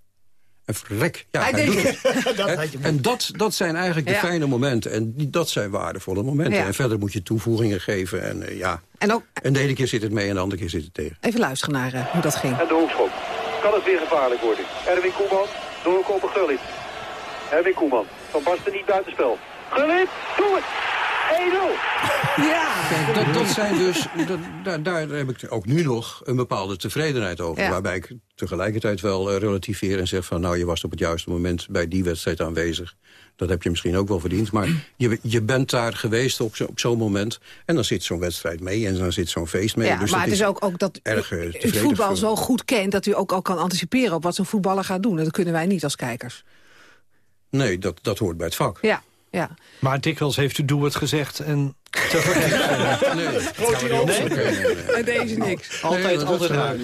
En verrek, ja, Hij hij, deed doet het. het. *laughs* Dat Hè? had je en dat, dat zijn eigenlijk de Ja. fijne momenten. En die, dat zijn waardevolle momenten. Ja. En verder moet je toevoegingen geven. En, eh, ja. En ook en de ene keer zit het mee en de andere keer zit het tegen. even luisteren naar eh, hoe dat ging. En de hoekschop. Kan het weer gevaarlijk worden. Erwin Koeman, doorkomen Gullit. Erwin Koeman. Van Basten niet buitenspel. Gullit, doe het! Ja. Kijk, dat, dat zijn dus, dat, daar, daar heb ik ook nu nog een bepaalde tevredenheid over. Ja. Waarbij ik tegelijkertijd wel eh, relativeer en zeg van... nou, je was op het juiste moment bij die wedstrijd aanwezig. Dat heb je misschien ook wel verdiend. Maar je, je bent daar geweest op, zo- op zo'n moment. En dan zit zo'n wedstrijd mee en dan zit zo'n feest mee. Ja, dus maar het is ook, ook dat erg eh, u tevreden voetbal voor- zo goed kent... dat u ook al kan anticiperen op wat zo'n voetballer gaat doen. En dat kunnen wij niet als kijkers. Nee, dat, dat hoort bij het vak. Ja, ja. Maar dikwijls heeft u doe het gezegd en te *laughs* En deze niks. Altijd, Nee, altijd.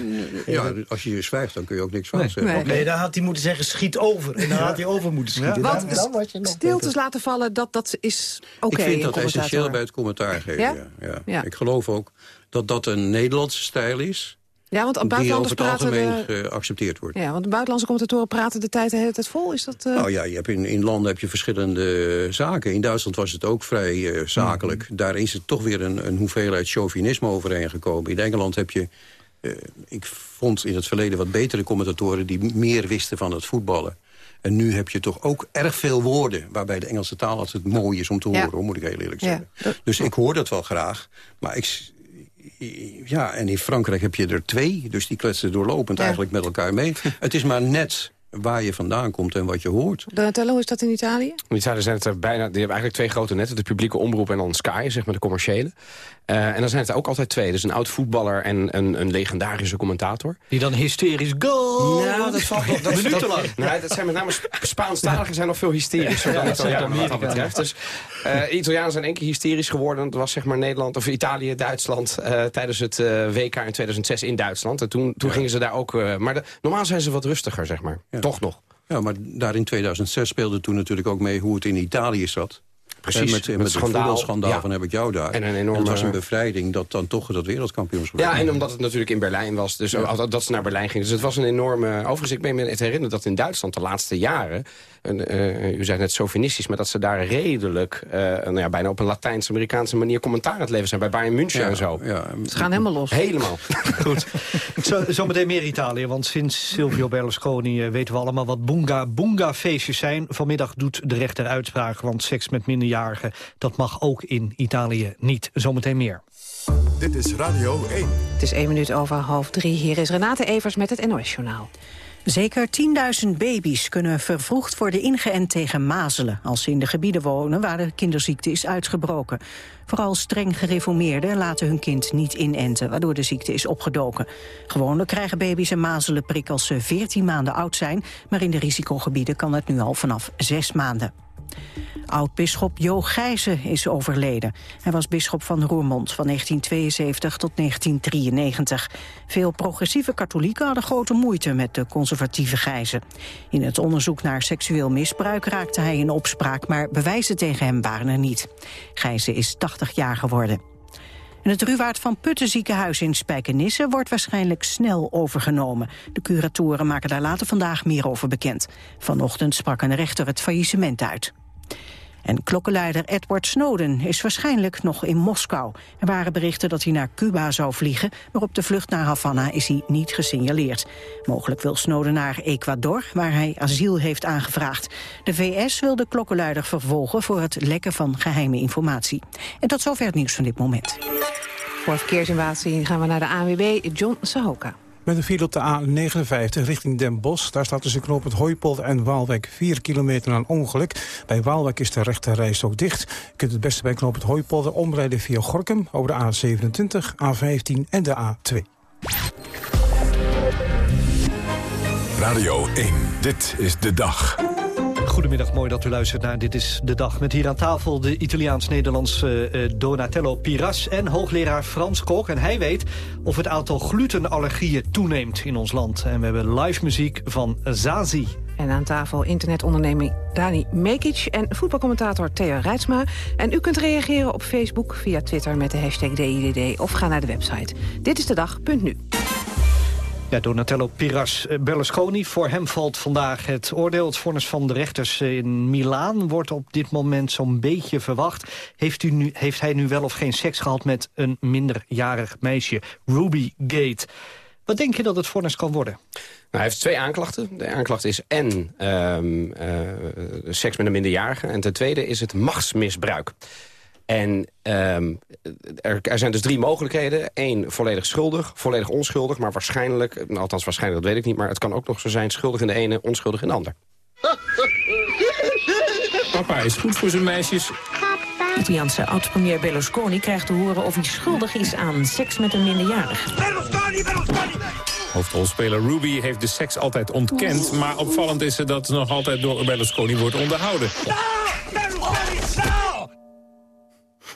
Ja, als je je zwijgt, dan kun je ook niks fout zeggen. Nee. Nee, dan had hij moeten zeggen schiet over. En dan had hij over moeten schieten. Want Dan- dan was je nog stiltes laten vallen, dat, dat is oké ik vind in dat essentieel bij het commentaar geven. Ja? Ja? Ja. Ja. Ik geloof ook dat dat een Nederlandse stijl is... Ja, want die over het praten... algemeen De, geaccepteerd wordt. ja, want de buitenlandse commentatoren praten de tijd de hele tijd vol. Is dat... eh, Nou ja, je hebt in, in landen heb je verschillende zaken. In Duitsland was het ook vrij eh, zakelijk. Mhm. Daar is er toch weer een, een hoeveelheid chauvinisme overheen gekomen. In Engeland heb je, eh, ik vond in het verleden wat betere commentatoren... die meer wisten van het voetballen. En nu heb je toch ook erg veel woorden... waarbij de Engelse taal altijd mooi is om te Ja. horen, hoor, moet ik heel eerlijk Ja. zeggen. Dus ik hoor dat wel graag. Maar ik... Ja, en in Frankrijk heb je er twee, dus die kletsen doorlopend Ja. eigenlijk met elkaar mee. het is maar net waar je vandaan komt en wat je hoort. Donatello, is dat in Italië? In Italië zijn het er bijna, die hebben eigenlijk twee grote netten. De publieke omroep en dan Sky, zeg maar de commerciële. Eh, en dan zijn het er ook altijd twee. Dus een oud voetballer en een, een legendarische commentator. Die dan hysterisch goal. Nou, dat valt nog... Dat, Minutenlang. Dat, nou, dat zijn met name Sp- Spaanstaligen zijn nog veel hysterischer dan Italianen wat dat betreft. Dus eh Italianen zijn één keer hysterisch geworden. Dat was zeg maar Nederland of Italië, Duitsland eh, tijdens het WK in 2006 in Duitsland. En toen, toen gingen ze daar ook... eh, maar de- normaal zijn ze wat rustiger, zeg maar. Toch nog. Ja, maar daar in 2006 speelde toen natuurlijk ook mee hoe het in Italië zat. Precies, En met, met met, het schandaal. voetbalschandaal Ja. van heb ik jou daar. En een het enorme- was een bevrijding dat dan toch dat wereldkampioenschap Ja, en omdat het natuurlijk in Berlijn was. Dus dat, dat ze naar Berlijn gingen. Dus het was een enorme... Overigens, ik ben me het herinneren dat in Duitsland de laatste jaren... een, eh, u zei net sovinistisch, maar dat ze daar redelijk... eh, nou ja, bijna op een Latijns-Amerikaanse manier commentaar aan het leven zijn. Bij Bayern München Ja, en zo. Ja, Ze gaan helemaal los. Helemaal. *laughs* Goed. Zo, zometeen meer Italië, want sinds Silvio Berlusconi... eh, weten we allemaal wat boonga boonga feestjes zijn. Vanmiddag doet de rechter uitspraak, want seks met minderjarigen... dat mag ook in Italië niet. Zometeen meer. Dit is Radio 1. Het is één minuut over half drie. Hier is Renate Evers met het NOS-journaal. Zeker 10.000 baby's kunnen vervroegd worden ingeënt tegen mazelen... als ze in de gebieden wonen waar de kinderziekte is uitgebroken. Vooral streng gereformeerden laten hun kind niet inenten... waardoor de ziekte is opgedoken. Gewoonlijk krijgen baby's een mazelenprik als ze 14 maanden oud zijn... maar in de risicogebieden kan het nu al vanaf 6 maanden. Oud-bisschop Jo Gijzen is overleden. Hij was bisschop van Roermond van 1972 tot 1993. Veel progressieve katholieken hadden grote moeite met de conservatieve Gijzen. In het onderzoek naar seksueel misbruik raakte hij in opspraak... maar bewijzen tegen hem waren er niet. Gijzen is 80 jaar geworden. En het Ruwaard van Putten ziekenhuis in Spijkenisse wordt waarschijnlijk snel overgenomen. De curatoren maken daar later vandaag meer over bekend. Vanochtend sprak een rechter het faillissement uit. En klokkenluider Edward Snowden is waarschijnlijk nog in Moskou. Er waren berichten dat hij naar Cuba zou vliegen... maar op de vlucht naar Havana is hij niet gesignaleerd. Mogelijk wil Snowden naar Ecuador, waar hij asiel heeft aangevraagd. De VS wil de klokkenluider vervolgen voor het lekken van geheime informatie. En tot zover het nieuws van dit moment. Voor verkeersinvasie gaan we naar de ANWB, John Sahoka. Met een file op de A59 richting Den Bosch. Daar staat tussen knooppunt Hooipolder en Waalwijk 4 kilometer een ongeluk. Bij Waalwijk is de rechte reis ook dicht. Je kunt het beste bij knooppunt Hooipolder omrijden via Gorkum... over de A27, A15 en de A2. Radio 1, dit is de dag. Goedemiddag, mooi dat u luistert naar Dit is de Dag. Met hier aan tafel de Italiaans-Nederlandse eh, Donatello Piras... en hoogleraar Frans Kok. En hij weet of het aantal glutenallergieën toeneemt in ons land. En we hebben live muziek van Zazie. En aan tafel internetonderneming Dani Mekic en voetbalcommentator Theo Rijtsma. En u kunt reageren op Facebook via Twitter met de hashtag DIDD... of ga naar de website Dit is de dag.nu. Ja, Donatello Piras eh, Berlusconi. Voor hem valt vandaag het oordeel. Het vonnis van de rechters eh, in Milaan wordt op dit moment zo'n beetje verwacht. Heeft, u nu, heeft hij nu wel of geen seks gehad met een minderjarig meisje? Ruby Gate. Wat denk je dat het vonnis kan worden? Nou, hij heeft twee aanklachten. De aanklacht is en ehm, eh, seks met een minderjarige. En ten tweede is het machtsmisbruik. En ehm, er, er, zijn dus drie mogelijkheden. Eén, volledig schuldig, volledig onschuldig. Maar waarschijnlijk, althans waarschijnlijk, dat weet ik niet... maar het kan ook nog zo zijn schuldig in de ene, onschuldig in de ander. *laughs* Papa is goed voor zijn meisjes. Italiaanse oud-premier Berlusconi krijgt te horen of hij schuldig is aan seks met een minderjarige. Berlusconi, Berlusconi! Hoofdrolspeler Ruby heeft de seks altijd ontkend... maar opvallend is dat nog altijd door Berlusconi wordt onderhouden.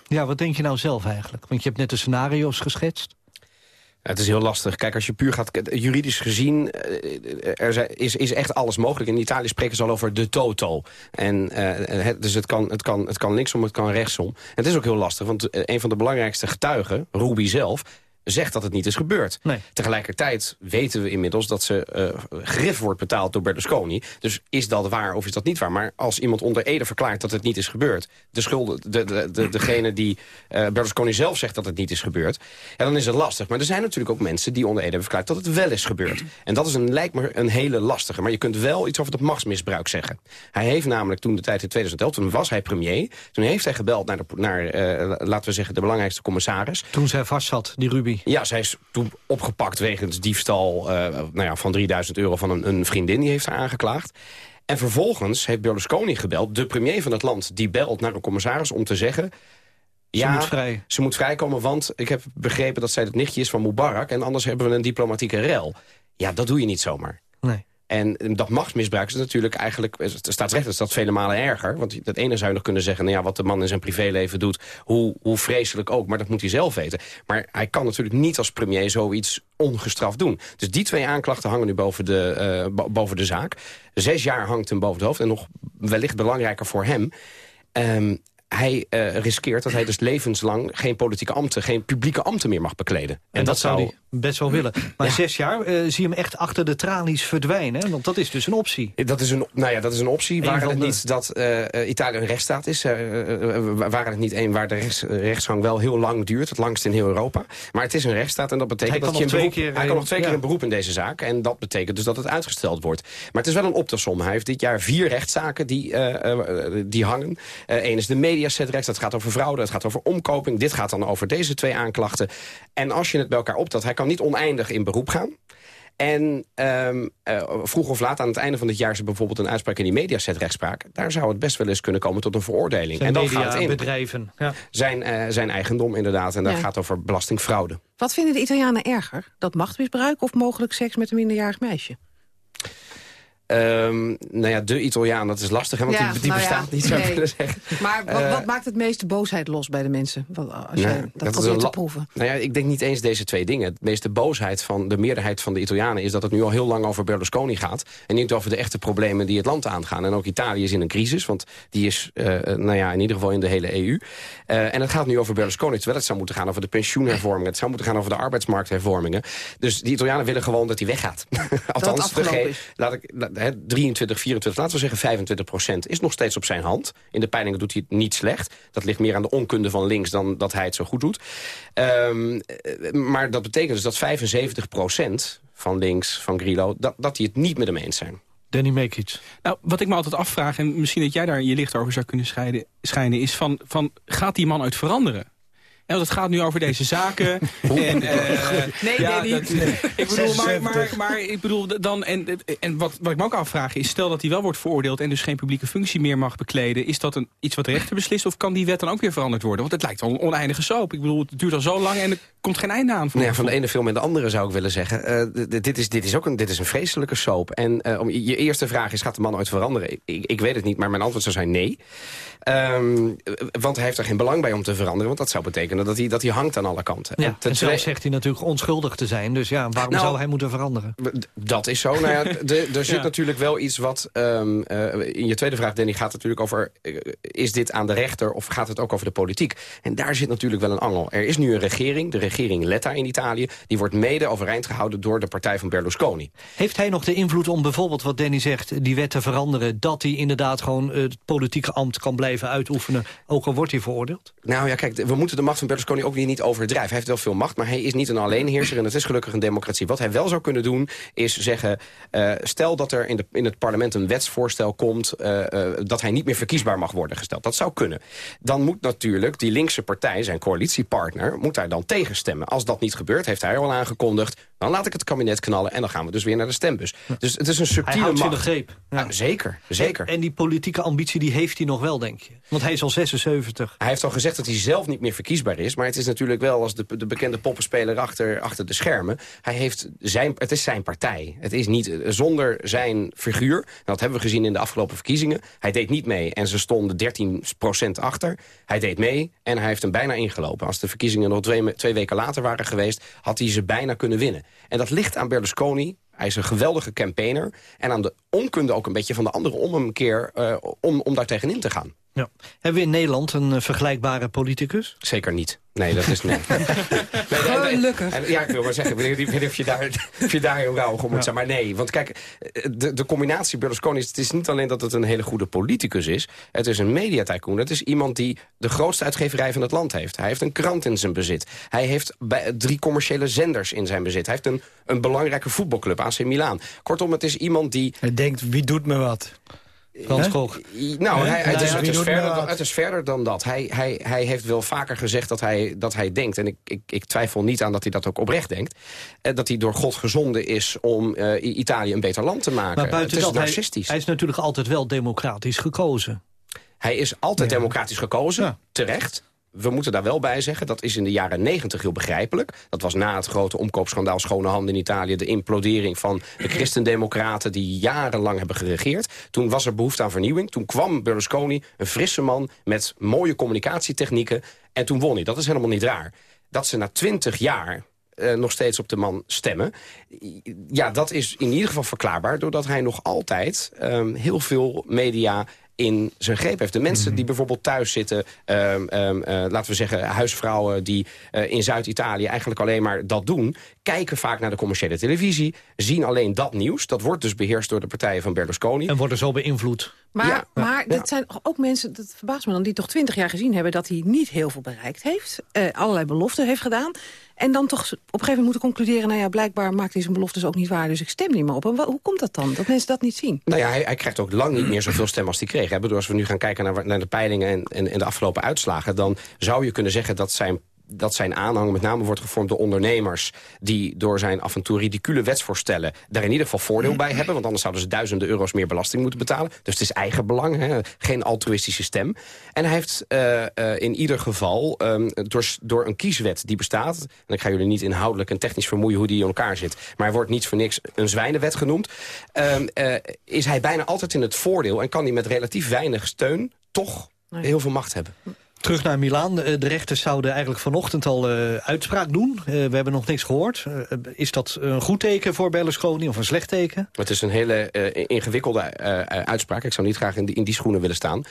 Ja, wat denk je nou zelf eigenlijk? Want je hebt net de scenario's geschetst. Het is heel lastig. Kijk, als je puur gaat... Juridisch gezien eh, er is, is echt alles mogelijk. In Italië spreken ze al over de toto. En, uh, dus het kan, het, kan, het kan linksom, het kan rechtsom. het is ook heel lastig, want eh, een van de belangrijkste getuigen... Ruby zelf, zegt dat het niet is gebeurd. Tegelijkertijd weten we inmiddels dat ze uh, grif wordt betaald door Berlusconi. Dus is dat waar of is dat niet waar? Maar als iemand onder Ede verklaart dat het niet is gebeurd... de schulden, de, de, de, degene die uh, Berlusconi zelf zegt dat het niet is gebeurd... Ja, dan is het lastig. Maar er zijn natuurlijk ook mensen die onder Ede hebben verklaard... dat het wel is gebeurd. En dat is een, lijkt me een hele lastige. Maar je kunt wel iets over dat machtsmisbruik zeggen. Hij heeft namelijk toen de tijd in 2011, toen was hij premier... toen heeft hij gebeld naar, de, naar uh, laten we zeggen, de belangrijkste commissaris. Toen zij vast zat, die Ruby. Ja, zij is toen opgepakt wegens diefstal uh, nou ja, van 3000 euro van een, een vriendin. Die heeft haar aangeklaagd. En vervolgens heeft Berlusconi gebeld, de premier van het land... die belt naar een commissaris om te zeggen... Ze ja, moet vrij. ze moet vrijkomen, want ik heb begrepen dat zij het nichtje is van Mubarak... en anders hebben we een diplomatieke rel. Ja, dat doe je niet zomaar. Nee. En dat machtsmisbruik is natuurlijk eigenlijk... staatsrecht is dat vele malen erger. Want het ene zou je nog kunnen zeggen... Nou ja, wat de man in zijn privéleven doet, hoe, hoe vreselijk ook. Maar dat moet hij zelf weten. Maar hij kan natuurlijk niet als premier zoiets ongestraft doen. Dus die twee aanklachten hangen nu boven de, uh, boven de zaak. Zes jaar hangt hem boven het hoofd. En nog wellicht belangrijker voor hem... Um, hij uh, riskeert dat hij dus levenslang geen politieke ambten... geen publieke ambten meer mag bekleden. En, en dat, dat, zou hij best wel willen. Maar ja. zes jaar uh, zie je hem echt achter de tralies verdwijnen. Want dat is dus een optie. Dat is een, nou ja, dat is een optie. Waren het de... niet dat uh, Italië een rechtsstaat is... waren het niet één waar de rechts, rechtsgang wel heel lang duurt. Het langst in heel Europa. Maar het is een rechtsstaat en dat betekent dat je een beroep, keer, Hij kan nog twee keer een beroep in deze zaak. En dat betekent dus dat het uitgesteld wordt. Maar het is wel een optelsom. Hij heeft dit jaar vier rechtszaken die, die hangen. Eén is de mediasetrecht. Dat gaat over fraude. Het gaat over omkoping. Dit gaat dan over deze twee aanklachten. En als je het bij elkaar optelt... hij kan niet oneindig in beroep gaan. En um, uh, vroeg of laat aan het einde van dit jaar... is er bijvoorbeeld een uitspraak in die mediaset-rechtspraak. Daar zou het best wel eens kunnen komen tot een veroordeling. Zijn en dan gaat het in. bedrijven. Ja. Zijn, uh, zijn eigendom inderdaad. En dat Ja. gaat over belastingfraude. Wat vinden de Italianen erger? Dat machtsmisbruik of mogelijk seks met een minderjarig meisje? Um, nou ja, de Italiaan, dat is lastig, hè, want Ja, die, die nou ja, bestaat niet, zou ik nee. willen zeggen. Maar wat, Eh, wat maakt het meeste boosheid los bij de mensen? Als je dat, dat probeert te proeven. Nou ja, ik denk niet eens deze twee dingen. Het meeste boosheid van de meerderheid van de Italianen... is dat het nu al heel lang over Berlusconi gaat. En niet over de echte problemen die het land aangaan. En ook Italië is in een crisis, want die is eh, nou ja, in ieder geval in de hele EU. Eh, en het gaat nu over Berlusconi, terwijl het zou moeten gaan over de pensioenhervormingen. Het zou moeten gaan over de arbeidsmarkthervormingen. Dus die Italianen willen gewoon dat hij weggaat. *laughs* Althans, is. laat ik, hè, 23, 24, laten we zeggen 25 procent... is nog steeds op zijn hand. In de peilingen doet hij het niet slecht. Dat ligt meer aan de onkunde van links dan dat hij het zo goed doet. Ehm, eh, maar dat betekent dus dat 75 procent van links, van Grillo... Dat, dat die het niet met hem eens zijn. Danny Mekic. Nou, wat ik me altijd afvraag, en misschien dat jij daar je licht over zou kunnen scheiden, schijnen... is van, van, gaat die man uit veranderen? En want het gaat nu over deze zaken. *laughs* en, eh, Nee, ja, nee, dat, niet. ik bedoel, maar, *laughs* 76. maar, maar ik bedoel dan. En, en wat, wat ik me ook afvraag is: stel dat hij wel wordt veroordeeld en dus geen publieke functie meer mag bekleden. Is dat een, iets wat de rechter beslist? Of kan die wet dan ook weer veranderd worden? Want het lijkt al een oneindige soap. Ik bedoel, het duurt al zo lang en er komt geen einde aan. Voor ja, van de ene film in de andere zou ik willen zeggen. eh, dit, is, dit is ook een, dit is een vreselijke soap. En eh, om, je eerste vraag is, gaat de man ooit veranderen? Ik, ik, ik weet het niet, maar mijn antwoord zou zijn nee. Ehm, want hij heeft er geen belang bij om te veranderen. Want dat zou betekenen dat hij, dat hij hangt aan alle kanten. Ja, En en, zelf zegt hij natuurlijk onschuldig te zijn. Dus ja, waarom Nou, zou hij moeten veranderen? Dat is zo. Nou ja, de- er *laughs* zit Ja. natuurlijk wel iets wat... ehm, eh, in je tweede vraag, Danny, gaat het natuurlijk over... eh, is dit aan de rechter of gaat het ook over de politiek? En daar zit natuurlijk wel een angel. Er is nu een regering, de regering Letta in Italië... die wordt mede overeind gehouden door de partij van Berlusconi. Heeft hij nog de invloed om bijvoorbeeld, wat Danny zegt... die wet te veranderen, dat hij inderdaad gewoon het politieke ambt kan blijven uitoefenen... ook al wordt hij veroordeeld? Nou ja, kijk, we moeten de macht Berlusconi ook weer niet overdrijven. Hij heeft wel veel macht, maar hij is niet een alleenheerser... en het is gelukkig een democratie. Wat hij wel zou kunnen doen, is zeggen... Uh, stel dat er in, de, in het parlement een wetsvoorstel komt... Uh, uh, dat hij niet meer verkiesbaar mag worden gesteld. Dat zou kunnen. Dan moet natuurlijk die linkse partij, zijn coalitiepartner... moet daar dan tegenstemmen. Als dat niet gebeurt, heeft hij al aangekondigd... dan laat ik het kabinet knallen en dan gaan we dus weer naar de stembus. Dus het is een subtiele hij macht. de greep. Ja. zeker, zeker. En, en die politieke ambitie die heeft hij nog wel, denk je? Want hij is al 76. Hij heeft al gezegd dat hij zelf niet meer verkiesbaar is. Maar het is natuurlijk wel als de, de bekende poppenspeler achter, achter de schermen. Hij heeft zijn, het is zijn partij. Het is niet zonder zijn figuur. Dat hebben we gezien in de afgelopen verkiezingen. Hij deed niet mee en ze stonden 13% achter. Hij deed mee en hij heeft hem bijna ingelopen. Als de verkiezingen nog twee, twee weken later waren geweest... had hij ze bijna kunnen winnen. En dat ligt aan Berlusconi, hij is een geweldige campaigner. En aan de onkunde ook een beetje van de anderen om een keer uh, om, om daar tegenin te gaan. Ja. Hebben we in Nederland een uh, vergelijkbare politicus? Zeker niet. Nee, dat is nee. *laughs* Gelukkig. ja, ik wil maar zeggen, ik weet niet of je daar, of je daar heel rauw om moet zijn. Maar nee, want kijk, de, de combinatie Berlusconi... het is niet alleen dat het een hele goede politicus is. Het is een mediatycoon. Het is iemand die de grootste uitgeverij van het land heeft. Hij heeft een krant in zijn bezit. Hij heeft bij, drie commerciële zenders in zijn bezit. Hij heeft een, een belangrijke voetbalclub, AC Milan. Kortom, het is iemand die... Hij denkt, wie doet me wat? Frans Koch. Nou, hij, het, is, het, is verder dan, het is verder dan dat. Hij, hij, hij heeft wel vaker gezegd dat hij, dat hij denkt... en ik, ik, ik twijfel niet aan dat hij dat ook oprecht denkt... Eh, dat hij door God gezonden is om uh, Italië een beter land te maken. Maar buiten het is dat, narcistisch. Hij, hij, is natuurlijk altijd wel democratisch gekozen. Hij is altijd ja. democratisch gekozen, ja. terecht we moeten daar wel bij zeggen, dat is in de jaren negentig heel begrijpelijk. Dat was na het grote omkoopschandaal Schone Handen in Italië... de implodering van de christendemocraten die jarenlang hebben geregeerd. Toen was er behoefte aan vernieuwing. Toen kwam Berlusconi, een frisse man met mooie communicatietechnieken. En toen won hij. Dat is helemaal niet raar. Dat ze na twintig jaar uh, nog steeds op de man stemmen. Ja, dat is in ieder geval verklaarbaar... doordat hij nog altijd um, heel veel media in zijn greep heeft. De mensen die bijvoorbeeld thuis zitten, um, um, uh, laten we zeggen huisvrouwen die uh, in Zuid-Italië eigenlijk alleen maar dat doen, kijken vaak naar de commerciële televisie, zien alleen dat nieuws. Dat wordt dus beheerst door de partijen van Berlusconi. En worden zo beïnvloed. Maar, ja, maar ja. dat zijn ook mensen, dat verbaast me dan, die toch twintig jaar gezien hebben dat hij niet heel veel bereikt heeft. Uh, allerlei beloften heeft gedaan. En dan toch op een gegeven moment moeten concluderen... nou ja, blijkbaar maakt hij zijn beloftes ook niet waar, dus ik stem niet meer op. En hoe komt dat dan, dat mensen dat niet zien? Nou ja, hij, hij krijgt ook lang niet meer zoveel stemmen als hij kreeg. Hè? Bedoel, als we nu gaan kijken naar, naar de peilingen en, en, en de afgelopen uitslagen... dan zou je kunnen zeggen dat zijn dat zijn aanhang met name wordt gevormd door ondernemers... die door zijn af en toe ridicule wetsvoorstellen... daar in ieder geval voordeel bij hebben. Want anders zouden ze duizenden euro's meer belasting moeten betalen. Dus het is eigen belang, hè? geen altruïstische stem. En hij heeft uh, uh, in ieder geval um, door, door een kieswet die bestaat... en ik ga jullie niet inhoudelijk en technisch vermoeien hoe die in elkaar zit... maar hij wordt niet voor niks een zwijnenwet genoemd... Um, uh, is hij bijna altijd in het voordeel... en kan hij met relatief weinig steun toch heel veel macht hebben. Terug naar Milaan. De rechters zouden eigenlijk vanochtend al uh, uitspraak doen. Uh, we hebben nog niks gehoord. Uh, is dat een goed teken voor Berlusconi of een slecht teken? Het is een hele ingewikkelde uitspraak. Ik zou niet graag in die, in die schoenen willen staan.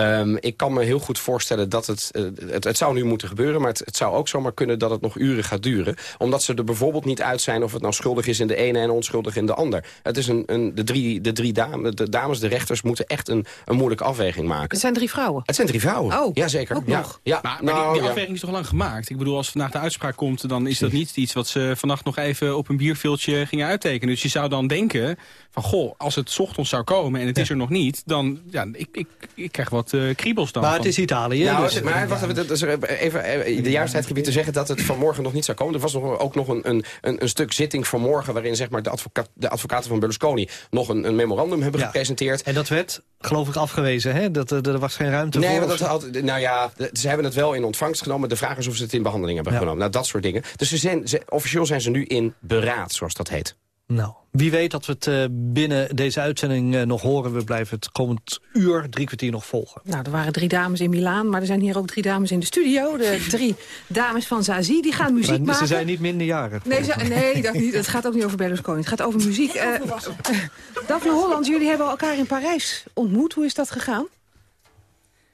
Um, ik kan me heel goed voorstellen dat het, het... Het zou nu moeten gebeuren, maar het, het, zou ook zomaar kunnen dat het nog uren gaat duren. Omdat ze er bijvoorbeeld niet uit zijn of het nou schuldig is in de ene en onschuldig in de ander. Het is een, een, de, drie, de drie dames, de dames, de rechters, moeten echt een, een moeilijke afweging maken. Het zijn drie vrouwen? Het zijn drie vrouwen, oh. jazeker. Ook ja. nog? Ja, maar, maar nou, die, die ja. afweging is toch lang gemaakt? Ik bedoel, als vandaag de uitspraak komt, dan is dat niet iets wat ze vannacht nog even op een bierveeltje gingen uittekenen. Dus je zou dan denken van, goh, als het ochtends zou komen en het ja. is er nog niet, dan, ja, ik, ik, ik krijg wat uh, kriebels dan. Maar van. het is Italië. Nou, dus, maar wacht even, dus even de juistheid gebied te zeggen dat het vanmorgen nog niet zou komen. Er was nog, ook nog een, een, een, een stuk zitting vanmorgen waarin zeg maar, de, advocaat, de advocaten van Berlusconi nog een, een memorandum hebben ja. gepresenteerd. En dat werd, geloof ik, afgewezen, hè? Dat, er was geen ruimte nee, voor? Nee, dat had, nou ja, ze hebben het wel in ontvangst genomen. De vraag is of ze het in behandeling hebben ja. genomen. Nou, dat soort dingen. Dus ze zijn, ze, officieel zijn ze nu in beraad, zoals dat heet. Nou, wie weet dat we het uh, binnen deze uitzending uh, nog horen. We blijven het komend uur, drie kwartier nog volgen. Nou, er waren drie dames in Milaan, maar er zijn hier ook drie dames in de studio. De *laughs* drie dames van Zazie, die gaan muziek maar, maken. Ze zijn niet minderjarig. Nee, ze, nee dat niet. het gaat ook niet over Berlusconi. Het gaat over muziek. Uh, *laughs* Daphne Holland, jullie hebben elkaar in Parijs ontmoet. Hoe is dat gegaan?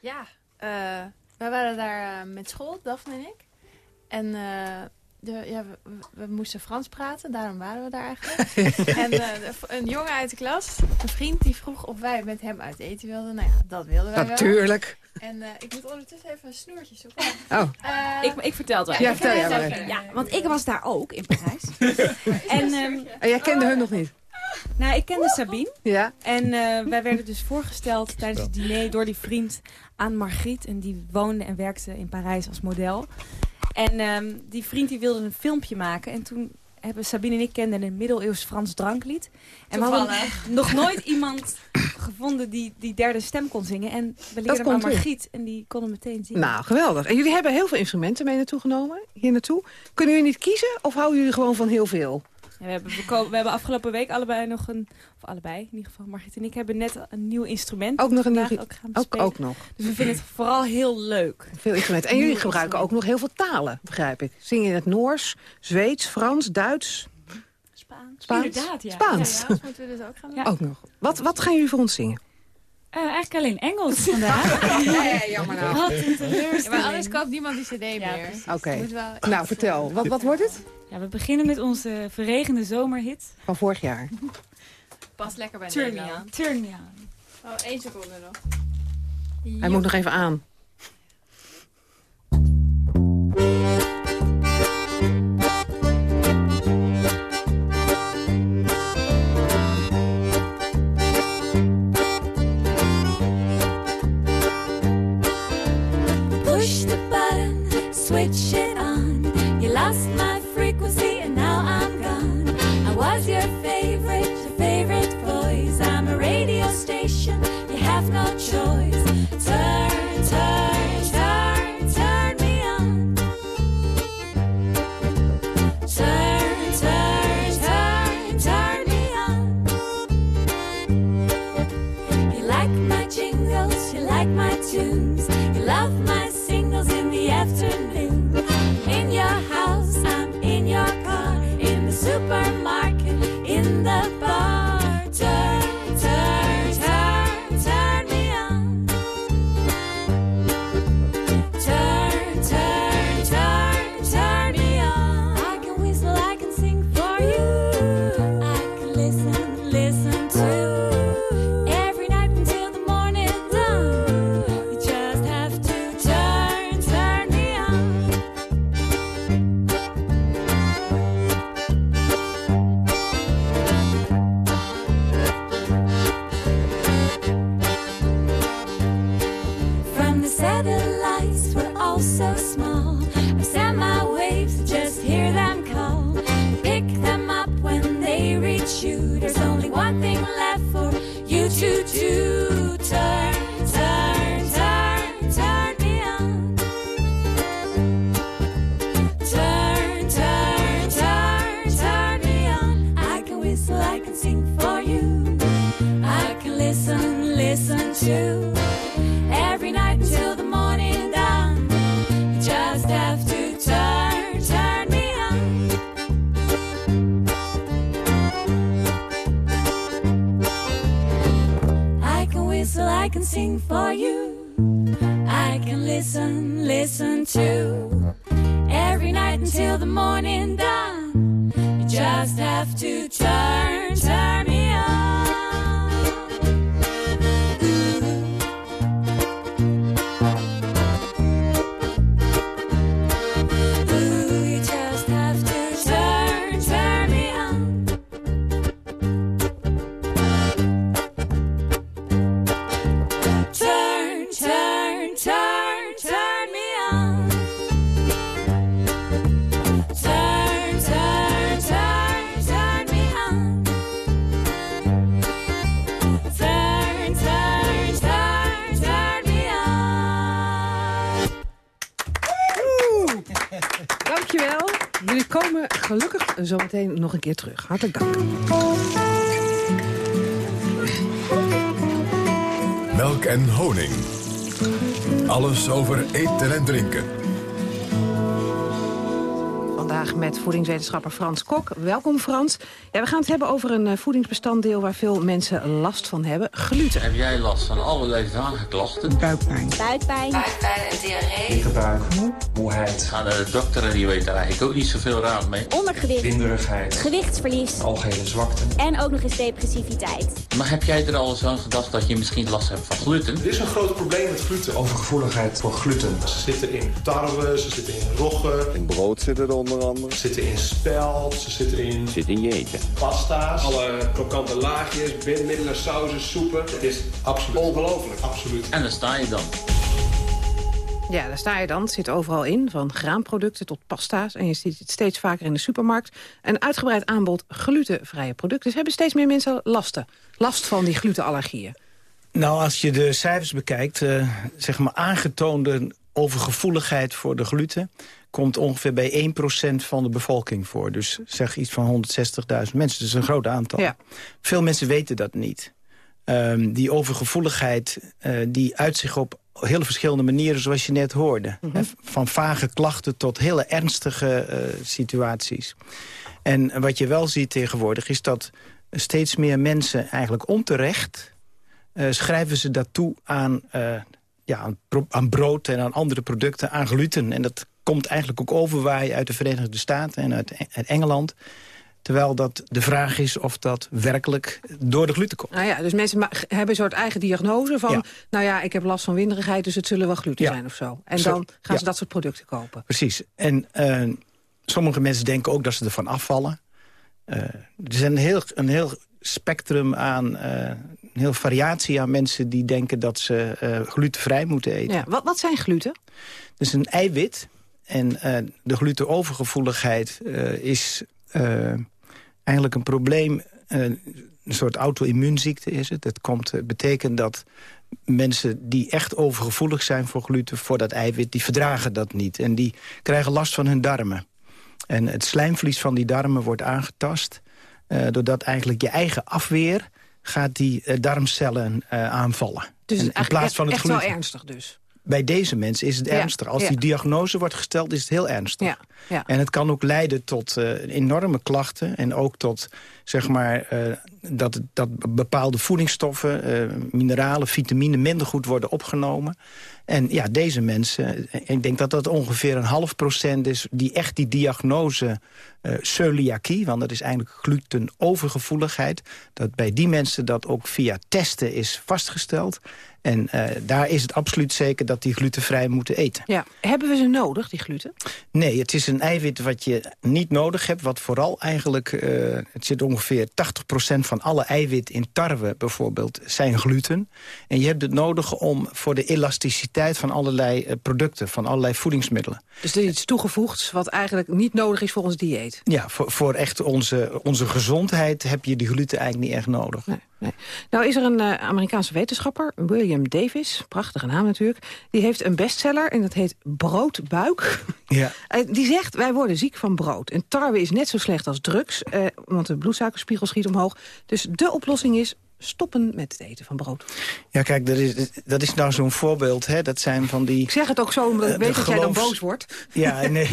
Ja, wij waren daar met school, Daphne en ik. En de, ja, we, we moesten Frans praten, daarom waren we daar eigenlijk. *laughs* en eh, de- een jongen uit de klas, een vriend, die vroeg of wij met hem uit eten wilden. Nou ja, dat wilden wij wel. Natuurlijk. En eh, ik moet ondertussen even een snoertje zoeken. Oh. Eh, ik, ik vertel het wel. Ja, vertel jij maar ja, want ik was daar ook in Parijs. *laughs* en, ehm, En jij kende hun nog niet? Nou, ik kende Sabine. Ja. En eh, wij werden dus voorgesteld tijdens het diner door die vriend aan Margriet. En die woonde en werkte in Parijs als model. En ehm, die vriend die wilde een filmpje maken. En toen hebben Sabine en ik kenden een middeleeuws Frans dranklied. En we hadden Toevallig. nog nooit iemand gevonden die die derde stem kon zingen. En we leerden hem aan. Margriet. En die kon hem meteen zingen. Nou, geweldig. En jullie hebben heel veel instrumenten mee naartoe genomen, hier naartoe. Kunnen jullie niet kiezen of houden jullie gewoon van heel veel? Ja, we, hebben, we, hebben afgelopen week allebei nog een... Of allebei, in ieder geval Margriet en ik hebben net een nieuw instrument. Ook nog een nieuw- Ook, gaan Ook, ook nog. Dus we vinden het vooral heel leuk. Veel instrumenten. En jullie gebruiken ook nog heel veel talen, begrijp ik. Zing je in het Noors, Zweeds, Frans, Duits? Spaans. Spaans? Inderdaad, ja. Spaans. Ja, moeten we dus ook gaan Ja. Ook nog. Wat, wat gaan jullie voor ons zingen? Eh, eigenlijk alleen Engels *laughs* vandaag. Ja, ja, jammer nou. Wat een teleurstelling. Ja, maar anders koopt niemand die cd meer. Oké. Moet wel Nou, vertel. Wat, wat wordt het? Ja, we beginnen met onze verregende zomerhit. Van vorig jaar. Past lekker bij Turn me Nederland. on. Turn me on. Oh, één seconde nog. Hij moet nog even aan. Nog een keer terug. Hartelijk dank. Melk en honing. Alles over eten en drinken. Vandaag met voedingswetenschapper Frans Kok. Welkom Frans. Ja, we gaan het hebben over een eh, voedingsbestanddeel waar veel mensen last van hebben. Gluten. Heb jij last van allerlei vageklachten? Buikpijn. Buikpijn. Buikpijn en diarree. Ligebuik, moeheid. Ga naar de dokter en die weet daar eigenlijk ook niet zoveel raad mee. Ondergewicht. Winderigheid. Gewichtsverlies. Algehele zwakte. En ook nog eens depressiviteit. Maar heb jij er al eens aan gedacht dat je misschien last hebt van gluten? Er is een groot probleem met gluten. Overgevoeligheid voor gluten. Ze zitten in tarwe, ze zitten in roggen. In brood zitten er onder andere. Ze zitten in spelt, ze zitten in... Zit in je eten. Pasta's. Alle krokante laagjes, bindmiddelen, sauzen, soepen. Het is absoluut ongelooflijk. Absoluut. En daar sta je dan. Ja, daar sta je dan. Het zit overal in, van graanproducten tot pasta's. En je ziet het steeds vaker in de supermarkt. Een uitgebreid aanbod glutenvrije producten. Dus hebben steeds meer mensen lasten. Last van die glutenallergieën. Nou, als je de cijfers bekijkt, eh, zeg maar aangetoonde overgevoeligheid voor de gluten... komt ongeveer bij 1% van de bevolking voor. Dus zeg iets van 160.000 mensen. Dus een groot aantal. Ja. Veel mensen weten dat niet. Ehm, die overgevoeligheid eh, die uit zich op hele verschillende manieren, zoals je net hoorde. Hè, Van vage klachten tot hele ernstige eh, situaties. En wat je wel ziet tegenwoordig is dat steeds meer mensen eigenlijk onterecht... eh, schrijven ze dat toe aan, ja, aan brood en aan andere producten, aan gluten. En dat komt eigenlijk ook overwaaien uit de Verenigde Staten en uit, uit Engeland. Terwijl dat de vraag is of dat werkelijk door de gluten komt. Nou ja, dus mensen hebben een soort eigen diagnose van... Ja. nou ja, ik heb last van winderigheid, dus het zullen wel gluten Ja. zijn of zo. En Zo, dan gaan ja. ze dat soort producten kopen. Precies. En eh, sommige mensen denken ook dat ze ervan afvallen. Eh, er is een heel, een heel spectrum aan, eh, een heel variatie aan mensen... die denken dat ze glutenvrij moeten eten. Ja. Wat, wat zijn gluten? Dus een eiwit. En eh, de glutenovergevoeligheid eh, is eh, eigenlijk een probleem... een soort auto-immuunziekte is het. Het komt, betekent dat mensen die echt overgevoelig zijn voor gluten... voor dat eiwit, die verdragen dat niet. En die krijgen last van hun darmen. En het slijmvlies van die darmen wordt aangetast... doordat eigenlijk je eigen afweer gaat die darmcellen aanvallen. Dus En het is in plaats van het echt wel gluten. ernstig dus. Bij deze mensen is het Ja, ernstig. Als ja. die diagnose wordt gesteld, is het heel ernstig. Ja. En het kan ook leiden tot eh, enorme klachten. En ook tot, zeg maar, eh, dat, dat bepaalde voedingsstoffen, eh, mineralen, vitamine minder goed worden opgenomen. En ja, deze mensen, eh, ik denk dat dat ongeveer een half procent is... die echt die diagnose eh celiakie, want dat is eigenlijk glutenovergevoeligheid... dat bij die mensen dat ook via testen is vastgesteld. En eh, daar is het absoluut zeker dat die glutenvrij moeten eten. Ja. Hebben we ze nodig, die gluten? Nee, het is een eiwit wat je niet nodig hebt. Wat vooral eigenlijk, het zit ongeveer 80% van alle eiwit in tarwe bijvoorbeeld, zijn gluten. En je hebt het nodig om voor de elasticiteit van allerlei eh, producten, van allerlei voedingsmiddelen. Dus er is iets toegevoegd wat eigenlijk niet nodig is voor ons dieet. Ja, voor, voor echt onze, onze gezondheid heb je die gluten eigenlijk niet echt nodig. Nou is er een eh, Amerikaanse wetenschapper, William Davis, prachtige naam natuurlijk... die heeft een bestseller en dat heet Broodbuik. Ja. *laughs* Eh, die zegt, wij worden ziek van brood. En tarwe is net zo slecht als drugs, want de bloedsuikerspiegel schiet omhoog. Dus de oplossing is stoppen met het eten van brood. Ja, kijk, dat is, dat is nou zo'n voorbeeld. Hè? Dat zijn van die... Ik zeg het ook zo omdat ik Eh, weet dat jij dan boos wordt. Ja, nee.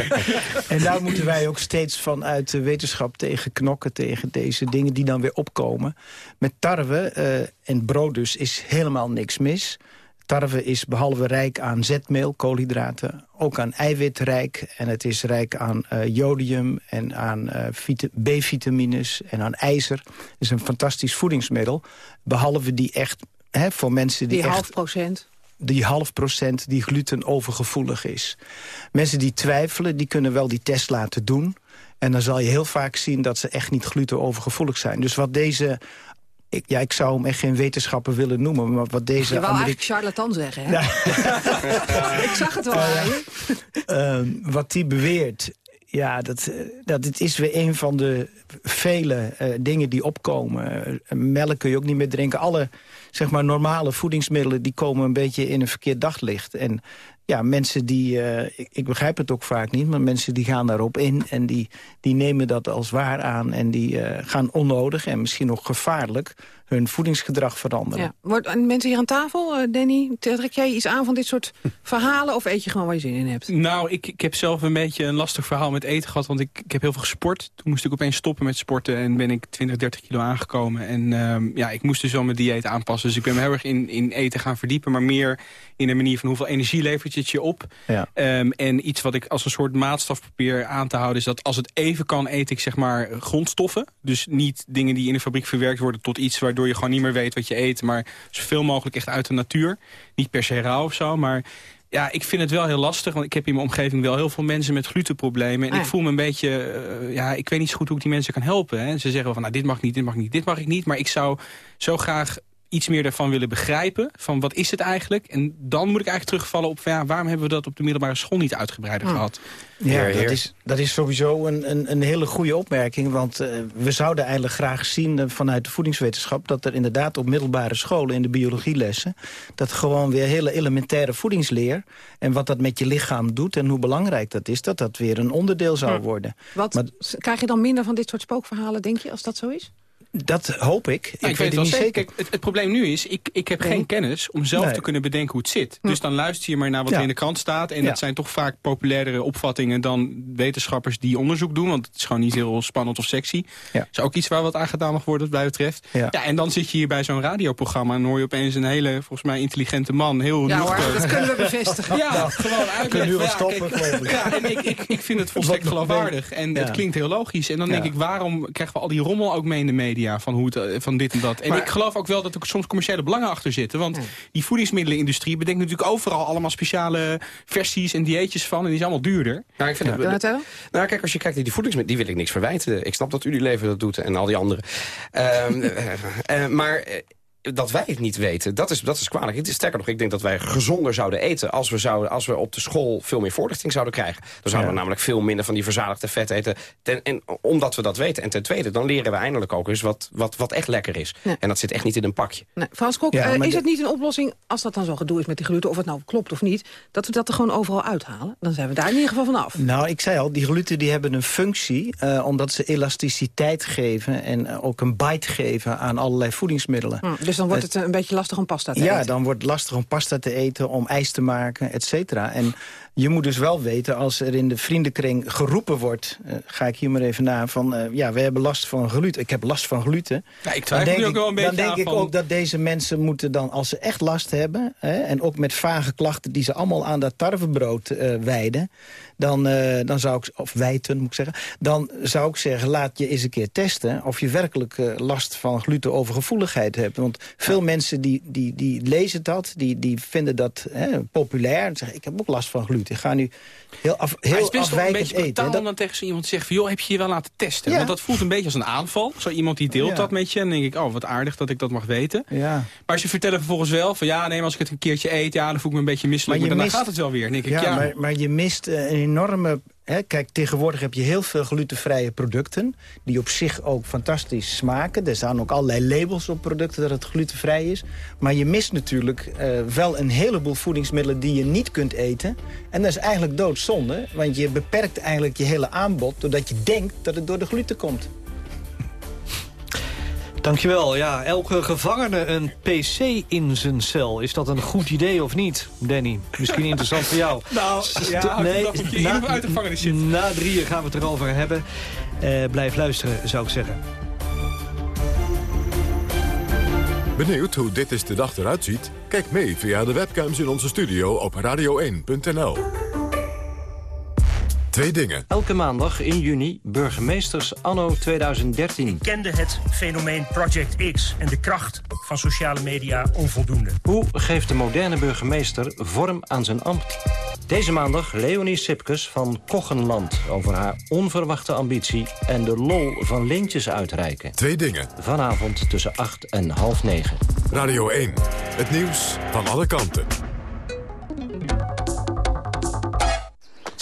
*laughs* en daar moeten wij ook steeds vanuit de wetenschap tegen knokken... tegen deze dingen die dan weer opkomen. Met tarwe eh, en brood dus is helemaal niks mis. Tarwe is behalve rijk aan zetmeel, koolhydraten... ook aan eiwitrijk. En het is rijk aan eh, jodium en aan eh, vita- B-vitamines en aan ijzer. Het is een fantastisch voedingsmiddel. Behalve die echt... Hè, voor mensen die, Die echt half procent. die half procent die glutenovergevoelig is. Mensen die twijfelen, die kunnen wel die test laten doen. En dan zal je heel vaak zien dat ze echt niet glutenovergevoelig zijn. Dus wat deze... Ik, ja, ik zou hem echt geen wetenschapper willen noemen, maar wat deze... Je wou eigenlijk charlatan zeggen, hè? *laughs* ik zag het wel. Ehm, wat die beweert, ja, dat, eh, dat het is weer een van de vele eh, dingen die opkomen. Melk kun je ook niet meer drinken. Alle zeg maar, normale voedingsmiddelen die komen een beetje in een verkeerd daglicht. En ja, mensen die, eh, ik, ik begrijp het ook vaak niet... maar mensen die gaan daarop in en die, die nemen dat als waar aan... en die eh, gaan onnodig en misschien nog gevaarlijk hun voedingsgedrag veranderen. Ja. Wordt, en mensen hier aan tafel, eh, Danny, trek jij iets aan van dit soort *laughs* verhalen... of eet je gewoon waar je zin in hebt? Nou, ik, ik heb zelf een beetje een lastig verhaal met eten gehad. Want ik, ik heb heel veel gesport. Toen moest ik opeens stoppen met sporten. En ben ik 20, 30 kilo aangekomen. En ehm, ja, ik moest dus wel mijn dieet aanpassen. Dus ik ben me heel erg in, in eten gaan verdiepen. Maar meer in de manier van hoeveel energie levert je het je op. Ja. Ehm, en iets wat ik als een soort maatstaf probeer aan te houden... is dat als het even kan, eet ik zeg maar grondstoffen. Dus niet dingen die in de fabriek verwerkt worden tot iets... waardoor je gewoon niet meer weet wat je eet. Maar zoveel mogelijk echt uit de natuur. Niet per se rauw of zo, maar... Ja, ik vind het wel heel lastig, want ik heb in mijn omgeving wel heel veel mensen met glutenproblemen. En Ah, ik ja. voel me een beetje, eh, ja, ik weet niet zo goed hoe ik die mensen kan helpen. Hè. Ze zeggen wel van, nou, dit mag niet, dit mag niet, dit mag ik niet. Maar ik zou zo graag iets meer daarvan willen begrijpen. Van wat is het eigenlijk? En dan moet ik eigenlijk terugvallen op, van, ja, waarom hebben we dat op de middelbare school niet uitgebreider gehad? Ja, dat is, dat is sowieso een, een, een hele goede opmerking. Want eh, we zouden eigenlijk graag zien eh, vanuit de voedingswetenschap... dat er inderdaad op middelbare scholen in de biologielessen... dat gewoon weer hele elementaire voedingsleer... en wat dat met je lichaam doet en hoe belangrijk dat is... dat dat weer een onderdeel zou worden. Wat, Maar krijg je dan minder van dit soort spookverhalen, denk je, als dat zo is? Dat hoop ik. Ja, ik ik weet het niet zeker. zeker. Kijk, het, het probleem nu is, ik, ik heb geen kennis om zelf Nee. te kunnen bedenken hoe het zit. Dus dan luister je maar naar wat Ja. er in de krant staat. En Ja. dat zijn toch vaak populairdere opvattingen dan wetenschappers die onderzoek doen. Want het is gewoon niet heel spannend of sexy. Ja. is ook iets waar wat aan gedaan mag worden wat mij betreft. Ja. en dan zit je hier bij zo'n radioprogramma en hoor je opeens een hele, volgens mij, intelligente man. Heel Ja hoor, dat kunnen we *laughs* bevestigen. Ja, gewoon uitleggen. Kunnen we wel Ja, stoppen, kijk, ik. Ja, en ik, ik, ik vind het volstrekt geloofwaardig. En het klinkt heel logisch. En dan denk Ja. ik, waarom krijgen we al die rommel ook mee in de media? Van, hoe het, eh, van dit en dat. En Maar- ik geloof ook wel dat er soms commerciële belangen achter zitten. Want die voedingsmiddelenindustrie bedenkt natuurlijk overal allemaal speciale versies en dieetjes van. En die zijn allemaal duurder. Nou, ik vind het, Donatello? nou, kijk, als je kijkt naar die voedingsmiddelen, die wil ik niks verwijten. Ik snap dat Unilever dat doet en al die anderen. Ehm, *laughs* eh, eh, maar dat wij het niet weten, dat is, dat is kwalijk. Het is sterker nog, ik denk dat wij gezonder zouden eten... als we, zouden, als we op de school veel meer voorlichting zouden krijgen. Dan zouden we namelijk veel minder van die verzadigde vet eten. Ten, en omdat we dat weten. En ten tweede, dan leren we eindelijk ook eens wat, wat, wat echt lekker is. Ja. En dat zit echt niet in een pakje. Nee, Frans Kok, Ja, eh, is het niet een oplossing, als dat dan zo gedoe is met die gluten... of het nou klopt of niet, dat we dat er gewoon overal uithalen? Dan zijn we daar in ieder geval vanaf. Nou, ik zei al, die gluten die hebben een functie... eh, omdat ze elasticiteit geven en eh, ook een bite geven aan allerlei voedingsmiddelen. Hm, dus dan wordt het een beetje lastig om pasta te Ja, eten. dan wordt het lastig om pasta te eten, om ijs te maken, et cetera. En je moet dus wel weten, als er in de vriendenkring geroepen wordt... eh, ga ik hier maar even na, van eh, ja, we hebben last van gluten. Ik heb last van gluten. Ja, ik Dan twijfel denk, nu ook ik, wel een beetje dan denk ik van- ook dat deze mensen moeten dan, als ze echt last hebben... Hè, en ook met vage klachten die ze allemaal aan dat tarwebrood eh wijden... Dan, dan zou ik, of wijten moet ik zeggen... dan zou ik zeggen, laat je eens een keer testen... of je werkelijk last van glutenovergevoeligheid hebt. Want veel mensen die, die, die lezen dat, die, die vinden dat hè, populair... en zeggen, ik heb ook last van gluten. Ik ga nu heel, af, Maar het is heel een beetje eten. dat- dan tegen zo iemand zeggen van... joh, heb je je wel laten testen? Ja. Want dat voelt een beetje als een aanval. Zo iemand die deelt Ja. dat met je. En dan denk ik, oh, wat aardig dat ik dat mag weten. ja. Maar ze vertellen vervolgens wel van... ja, nee, maar als ik het een keertje eet... ja, dan voel ik me een beetje misselijk. Maar je mist- gaat het wel weer. Dan denk ik, Ja, ja, Maar, maar je mist eh, een enorme... Kijk, tegenwoordig heb je heel veel glutenvrije producten... die op zich ook fantastisch smaken. Er staan ook allerlei labels op producten dat het glutenvrij is. Maar je mist natuurlijk eh, wel een heleboel voedingsmiddelen... die je niet kunt eten. En dat is eigenlijk doodzonde. Want je beperkt eigenlijk je hele aanbod... doordat je denkt dat het door de gluten komt. Dankjewel. Ja, elke gevangene een pc in zijn cel. Is dat een goed idee of niet, Danny? Misschien interessant voor jou. *laughs* Nou, ja, keer in of uit de gevangenis zit. Na drieën gaan we het erover hebben. Eh, blijf luisteren, zou ik zeggen. Benieuwd hoe dit is de dag eruit ziet? Kijk mee via de webcams in onze studio op radio1.nl. Twee dingen. Elke maandag in juni burgemeesters anno 2013. kende het fenomeen Project X en de kracht van sociale media onvoldoende. Hoe geeft de moderne burgemeester vorm aan zijn ambt? Deze maandag Leonie Sipkes van Kochenland... over haar onverwachte ambitie en de lol van lintjes uitreiken. Twee dingen. Vanavond tussen 8 en half 9. Radio 1. Het nieuws van alle kanten.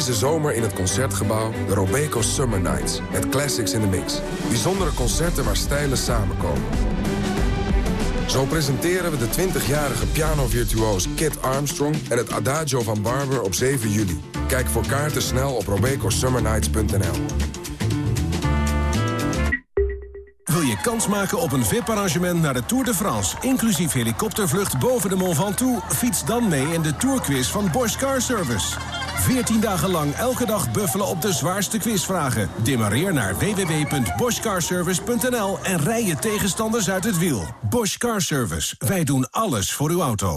Deze zomer in het Concertgebouw de Robeco Summer Nights. Met classics in the mix. Bijzondere concerten waar stijlen samenkomen. Zo presenteren we de 20-jarige pianovirtuoos Kit Armstrong... en het Adagio van Barber op 7 juli. Kijk voor kaarten snel op robecosummernights.nl. Wil je kans maken op een VIP-arrangement naar de Tour de France... inclusief helikoptervlucht boven de Mont Ventoux? Fiets dan mee in de Tourquiz van Bosch Car Service. 14 dagen lang elke dag buffelen op de zwaarste quizvragen. Demareer naar www.boschcarservice.nl en rij je tegenstanders uit het wiel. Bosch Car Service. Wij doen alles voor uw auto.